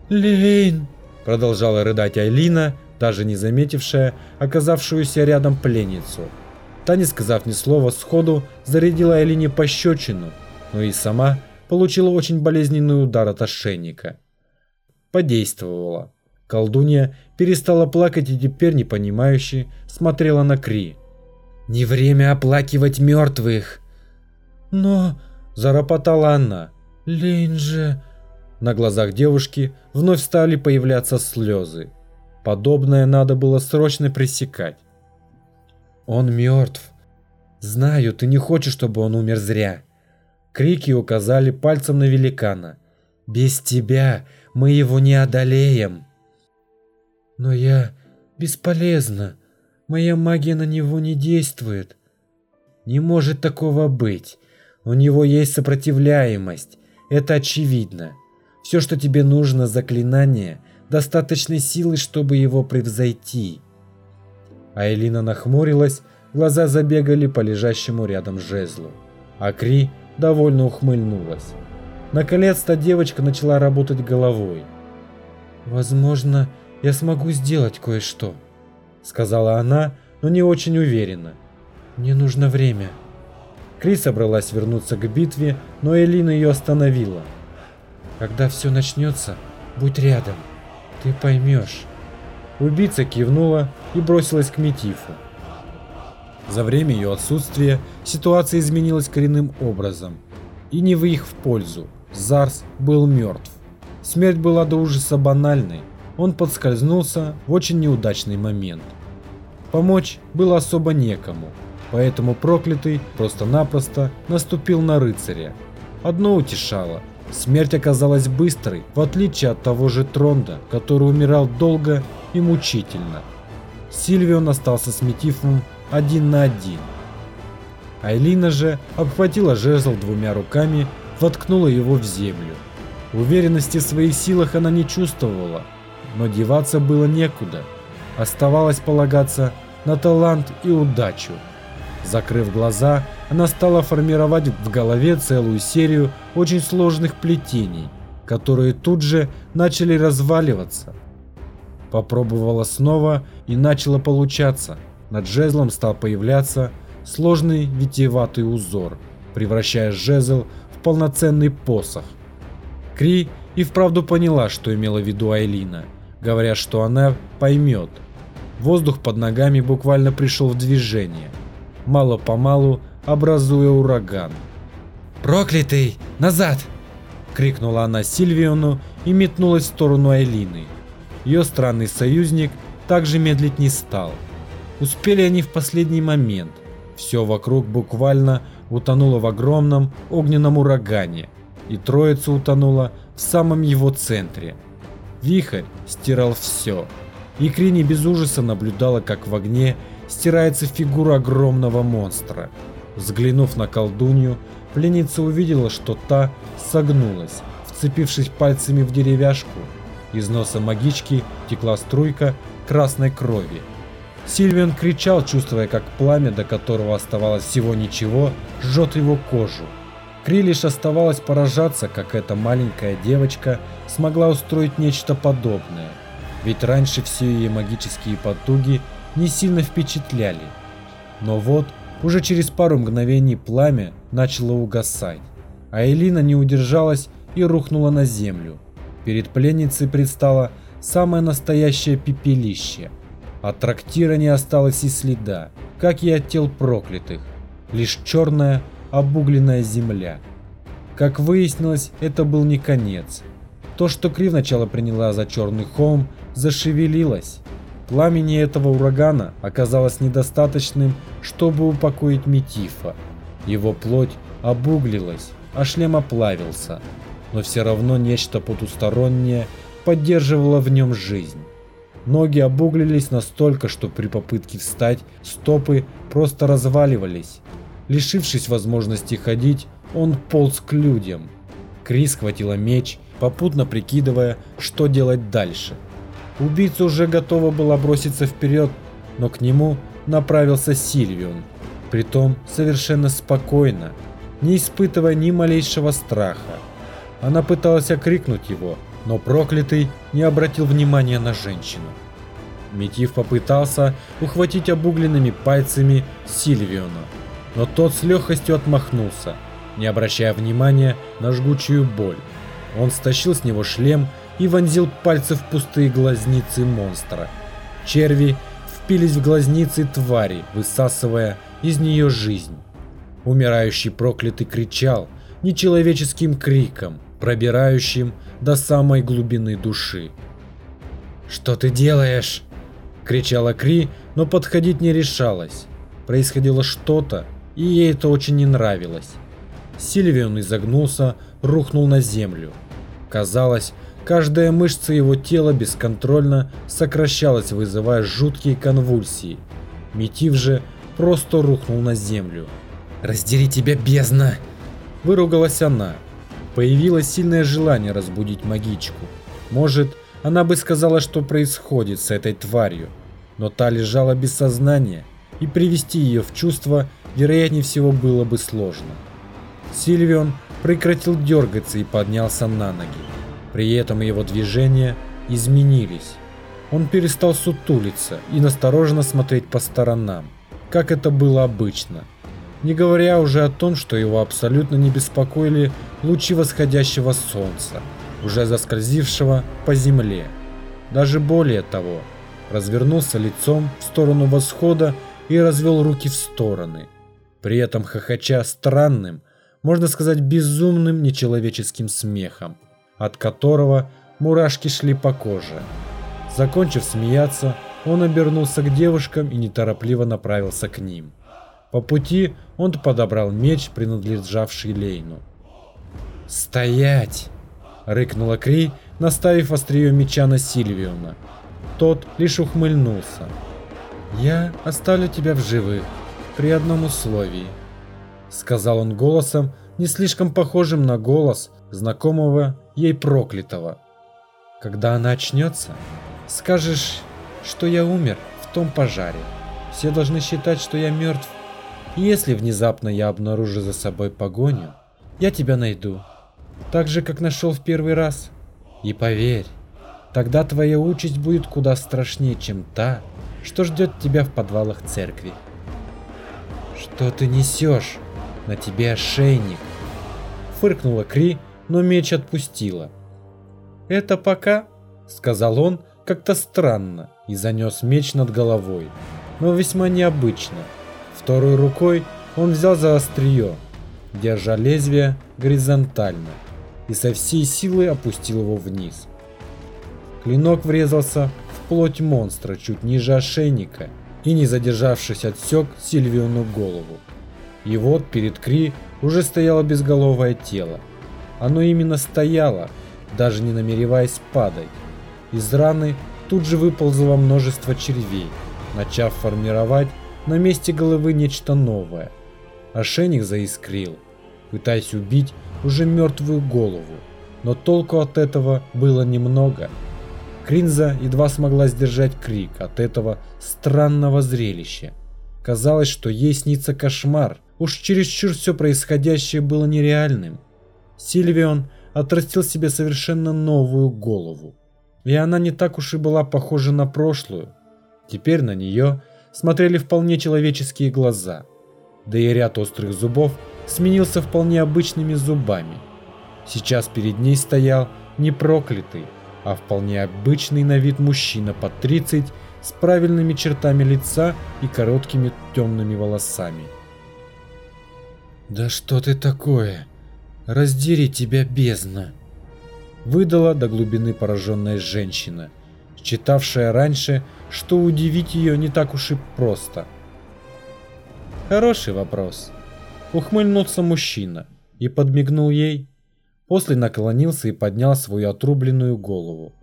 «Лейн!» – продолжала рыдать Айлина, даже не заметившая оказавшуюся рядом пленницу. Та, не сказав ни слова, сходу зарядила Айлине пощечину, но и сама получила очень болезненный удар от ошейника. Подействовала. Колдунья перестала плакать и теперь, непонимающе, смотрела на Кри. «Не время оплакивать мертвых!» «Но Заропотала она. Лень же... На глазах девушки вновь стали появляться слезы. Подобное надо было срочно пресекать. Он мертв. Знаю, ты не хочешь, чтобы он умер зря. Крики указали пальцем на великана. Без тебя мы его не одолеем. Но я бесполезна. Моя магия на него не действует. Не может такого быть. У него есть сопротивляемость, это очевидно. Все, что тебе нужно, заклинание, достаточной силы, чтобы его превзойти. Айлина нахмурилась, глаза забегали по лежащему рядом жезлу. А Кри довольно ухмыльнулась. Наконец-то девочка начала работать головой. «Возможно, я смогу сделать кое-что», — сказала она, но не очень уверенно. «Мне нужно время». Кри собралась вернуться к битве, но Элина ее остановила. «Когда все начнется, будь рядом, ты поймешь». Убийца кивнула и бросилась к Метифу. За время ее отсутствия ситуация изменилась коренным образом, и не в их в пользу. Зарс был мертв. Смерть была до ужаса банальной, он подскользнулся в очень неудачный момент. Помочь было особо некому, поэтому проклятый просто-напросто наступил на рыцаря. Одно утешало, смерть оказалась быстрой, в отличие от того же Тронда, который умирал долго и мучительно. Сильвион остался с Метифом один на один. Айлина же обхватила жезл двумя руками, воткнула его в землю. Уверенности в своих силах она не чувствовала, но деваться было некуда. Оставалось полагаться на талант и удачу. Закрыв глаза, она стала формировать в голове целую серию очень сложных плетений, которые тут же начали разваливаться. Попробовала снова и начало получаться. Над жезлом стал появляться сложный витиеватый узор, превращая жезл в полноценный посох. Кри и вправду поняла, что имела в виду Айлина, говоря, что она поймет. Воздух под ногами буквально пришел в движение, мало-помалу образуя ураган. «Проклятый! Назад!» — крикнула она Сильвиону и метнулась в сторону Айлины. Ее странный союзник также медлить не стал. Успели они в последний момент. Все вокруг буквально утонуло в огромном огненном урагане, и троица утонула в самом его центре. Вихрь стирал все, и Крини без ужаса наблюдала, как в огне стирается фигура огромного монстра. Взглянув на колдунью, пленница увидела, что та согнулась, вцепившись пальцами в деревяшку. Из носа магички текла струйка красной крови. Сильвиан кричал, чувствуя, как пламя, до которого оставалось всего ничего, жжет его кожу. Кри лишь оставалось поражаться, как эта маленькая девочка смогла устроить нечто подобное. Ведь раньше все ее магические потуги не сильно впечатляли. Но вот, уже через пару мгновений пламя начало угасать, а Элина не удержалась и рухнула на землю. Перед пленницей предстало самое настоящее пепелище. От трактира не осталось и следа, как и от тел проклятых. Лишь черная, обугленная земля. Как выяснилось, это был не конец. То, что Кри вначале приняла за черный холм, зашевелилось. Пламени этого урагана оказалось недостаточным, чтобы упокоить Метифа. Его плоть обуглилась, а шлем оплавился, но все равно нечто потустороннее поддерживало в нем жизнь. Ноги обуглились настолько, что при попытке встать стопы просто разваливались, Лишившись возможности ходить, он полз к людям. Крис схватила меч, попутно прикидывая, что делать дальше. Убийца уже готова была броситься вперед, но к нему направился Сильвион, притом совершенно спокойно, не испытывая ни малейшего страха. Она пыталась окрикнуть его, но проклятый не обратил внимания на женщину. Метив попытался ухватить обугленными пальцами Сильвиона, но тот с легкостью отмахнулся, не обращая внимания на жгучую боль. Он стащил с него шлем и вонзил пальцы в пустые глазницы монстра. Черви впились в глазницы твари, высасывая из нее жизнь. Умирающий проклятый кричал нечеловеческим криком, пробирающим до самой глубины души. «Что ты делаешь?» – кричала Кри, но подходить не решалась. Происходило что-то, и ей это очень не нравилось. Сильвион изогнулся, рухнул на землю. Казалось, каждая мышца его тела бесконтрольно сокращалась, вызывая жуткие конвульсии. Метив же просто рухнул на землю. «Раздери тебя, бездна!» Выругалась она. Появилось сильное желание разбудить магичку. Может, она бы сказала, что происходит с этой тварью, но та лежала без сознания, и привести ее в чувство, вероятнее всего, было бы сложно. Сильвион прекратил дергаться и поднялся на ноги. При этом его движения изменились. Он перестал сутулиться и настороженно смотреть по сторонам, как это было обычно. Не говоря уже о том, что его абсолютно не беспокоили лучи восходящего солнца, уже заскользившего по земле. Даже более того, развернулся лицом в сторону восхода и развел руки в стороны, при этом хохоча странным, можно сказать безумным нечеловеческим смехом, от которого мурашки шли по коже. Закончив смеяться, он обернулся к девушкам и неторопливо направился к ним. По пути он подобрал меч, принадлежавший Лейну. «Стоять!» — рыкнула Кри, наставив острие меча на Сильвиона. Тот лишь ухмыльнулся. «Я оставлю тебя в живых, при одном условии», — сказал он голосом, не слишком похожим на голос знакомого ей проклятого. «Когда она очнется, скажешь, что я умер в том пожаре. Все должны считать, что я мертв. И если внезапно я обнаружу за собой погоню, я тебя найду. Так же, как нашел в первый раз. И поверь, тогда твоя участь будет куда страшнее, чем та, что ждет тебя в подвалах церкви. Что ты несешь? На тебе ошейник. Фыркнула Кри, но меч отпустила. Это пока, сказал он как-то странно и занес меч над головой, но весьма необычно. Второй рукой он взял за острие, держа лезвие горизонтально, и со всей силы опустил его вниз. Клинок врезался в плоть монстра чуть ниже ошейника и, не задержавшись, отсек Сильвиону голову. И вот перед Кри уже стояло безголовое тело. Оно именно стояло, даже не намереваясь падать. Из раны тут же выползло множество червей, начав формировать на месте головы нечто новое. Ошейник заискрил, пытаясь убить уже мертвую голову, но толку от этого было немного. Кринза едва смогла сдержать крик от этого странного зрелища. Казалось, что ей снится кошмар, уж чересчур все происходящее было нереальным. Сильвион отрастил себе совершенно новую голову. И она не так уж и была похожа на прошлую. Теперь на нее смотрели вполне человеческие глаза. Да и ряд острых зубов сменился вполне обычными зубами. Сейчас перед ней стоял не проклятый, а вполне обычный на вид мужчина под 30 с правильными чертами лица и короткими темными волосами. «Да что ты такое? Раздери тебя, бездна!» Выдала до глубины пораженная женщина, считавшая раньше, что удивить ее не так уж и просто. Хороший вопрос. Ухмыльнулся мужчина и подмигнул ей. После наклонился и поднял свою отрубленную голову.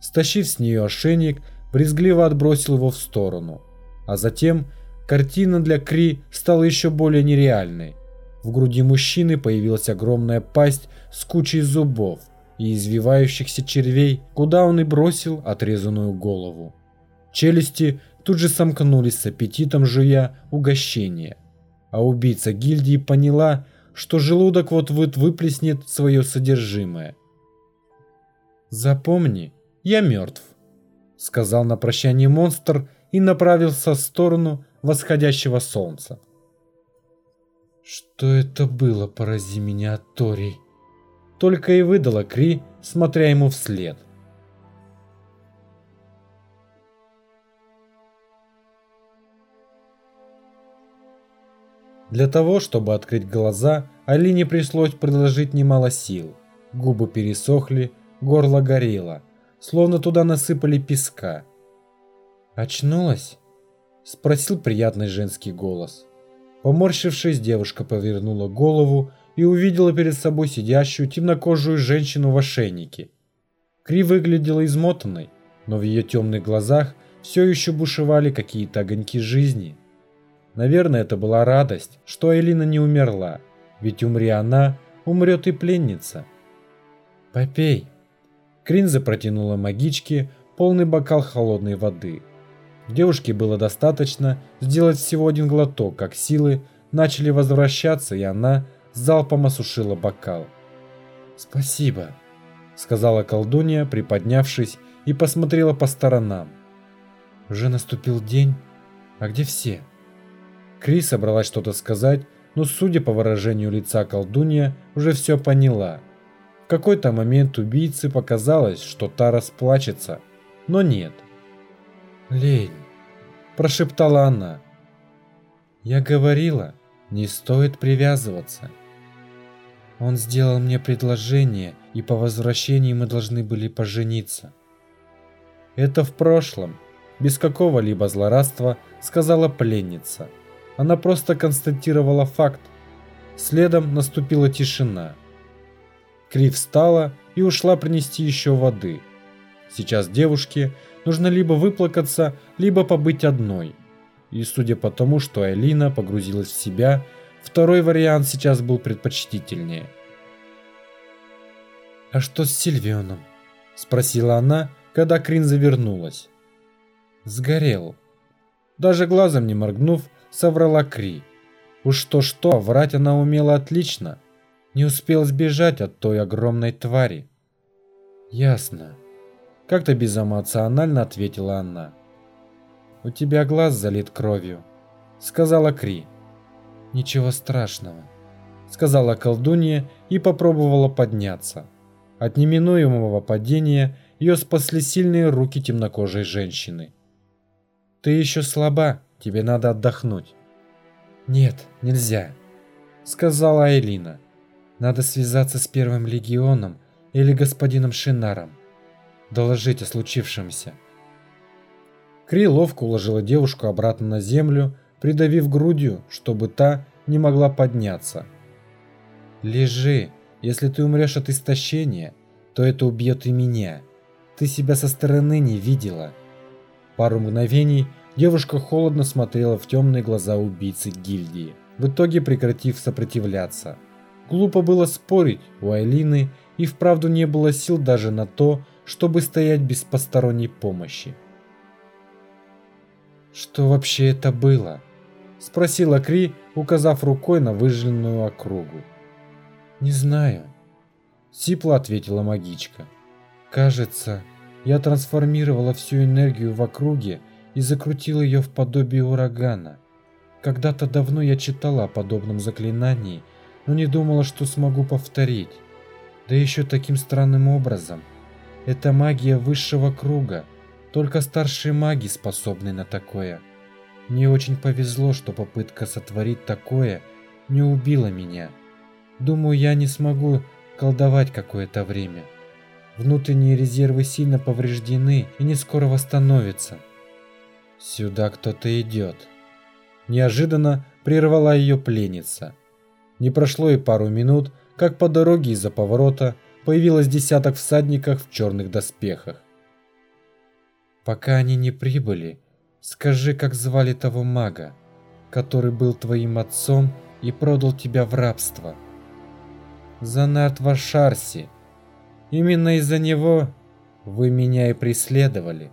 Стащив с нее ошейник, брезгливо отбросил его в сторону. А затем картина для Кри стала еще более нереальной. В груди мужчины появилась огромная пасть с кучей зубов и извивающихся червей, куда он и бросил отрезанную голову. Челюсти тут же сомкнулись с аппетитом жуя угощение. А убийца гильдии поняла, что желудок вот-вот выплеснет свое содержимое. «Запомни, я мертв», — сказал на прощание монстр и направился в сторону восходящего солнца. «Что это было, порази меня, Тори?» Только и выдала Кри, смотря ему вслед. Для того, чтобы открыть глаза, Алине пришлось приложить немало сил. Губы пересохли, горло горело, словно туда насыпали песка. «Очнулась?» – спросил приятный женский голос. Поморщившись, девушка повернула голову и увидела перед собой сидящую темнокожую женщину в ошейнике. Кри выглядела измотанной, но в ее темных глазах все еще бушевали какие-то огоньки жизни. Наверное, это была радость, что Элина не умерла, ведь умри она, умрет и пленница. «Попей», Кринза протянула магичке полный бокал холодной воды. Девушке было достаточно сделать всего один глоток, как силы начали возвращаться, и она залпом осушила бокал. «Спасибо», — сказала колдунья, приподнявшись, и посмотрела по сторонам. «Уже наступил день. А где все?» Кри собралась что-то сказать, но, судя по выражению лица колдунья, уже все поняла. В какой-то момент убийце показалось, что та расплачется, но нет. «Лень», – прошептала она. «Я говорила, не стоит привязываться». Он сделал мне предложение, и по возвращении мы должны были пожениться. Это в прошлом, без какого-либо злорадства, сказала пленница. Она просто констатировала факт. Следом наступила тишина. Кри встала и ушла принести еще воды. Сейчас девушке нужно либо выплакаться, либо побыть одной. И судя по тому, что Айлина погрузилась в себя, второй вариант сейчас был предпочтительнее. «А что с Сильвионом?» – спросила она, когда Крин завернулась. «Сгорел». Даже глазом не моргнув, соврала Кри. Уж то-что, врать она умела отлично. Не успел сбежать от той огромной твари. «Ясно», – как-то безэмоционально ответила она. «У тебя глаз залит кровью», – сказала Кри. «Ничего страшного», – сказала колдунья и попробовала подняться. От неминуемого падения ее спасли сильные руки темнокожей женщины. «Ты еще слаба, тебе надо отдохнуть». «Нет, нельзя», — сказала Айлина. «Надо связаться с Первым Легионом или господином Шинаром. Доложить о случившемся». Кри ловко уложила девушку обратно на землю, придавив грудью, чтобы та не могла подняться. «Лежи, если ты умрешь от истощения, то это убьет и меня. Ты себя со стороны не видела. Пару мгновений девушка холодно смотрела в темные глаза убийцы гильдии, в итоге прекратив сопротивляться. Глупо было спорить, у Айлины и вправду не было сил даже на то, чтобы стоять без посторонней помощи. «Что вообще это было?» – спросила Кри, указав рукой на выжженную округу. «Не знаю», – сипло ответила магичка. «Кажется, я трансформировала всю энергию в округе и закрутила ее в подобие урагана. Когда-то давно я читала о подобном заклинании, но не думала, что смогу повторить. Да еще таким странным образом. Это магия высшего круга, только старшие маги способны на такое. Мне очень повезло, что попытка сотворить такое не убила меня. Думаю, я не смогу колдовать какое-то время. Внутренние резервы сильно повреждены и не скоро восстановятся. Сюда кто-то идет. Неожиданно прервала ее пленница. Не прошло и пару минут, как по дороге из-за поворота появилось десяток всадников в черных доспехах. Пока они не прибыли, скажи, как звали того мага, который был твоим отцом и продал тебя в рабство. Занарт Вашарси. Именно из-за него вы меня и преследовали.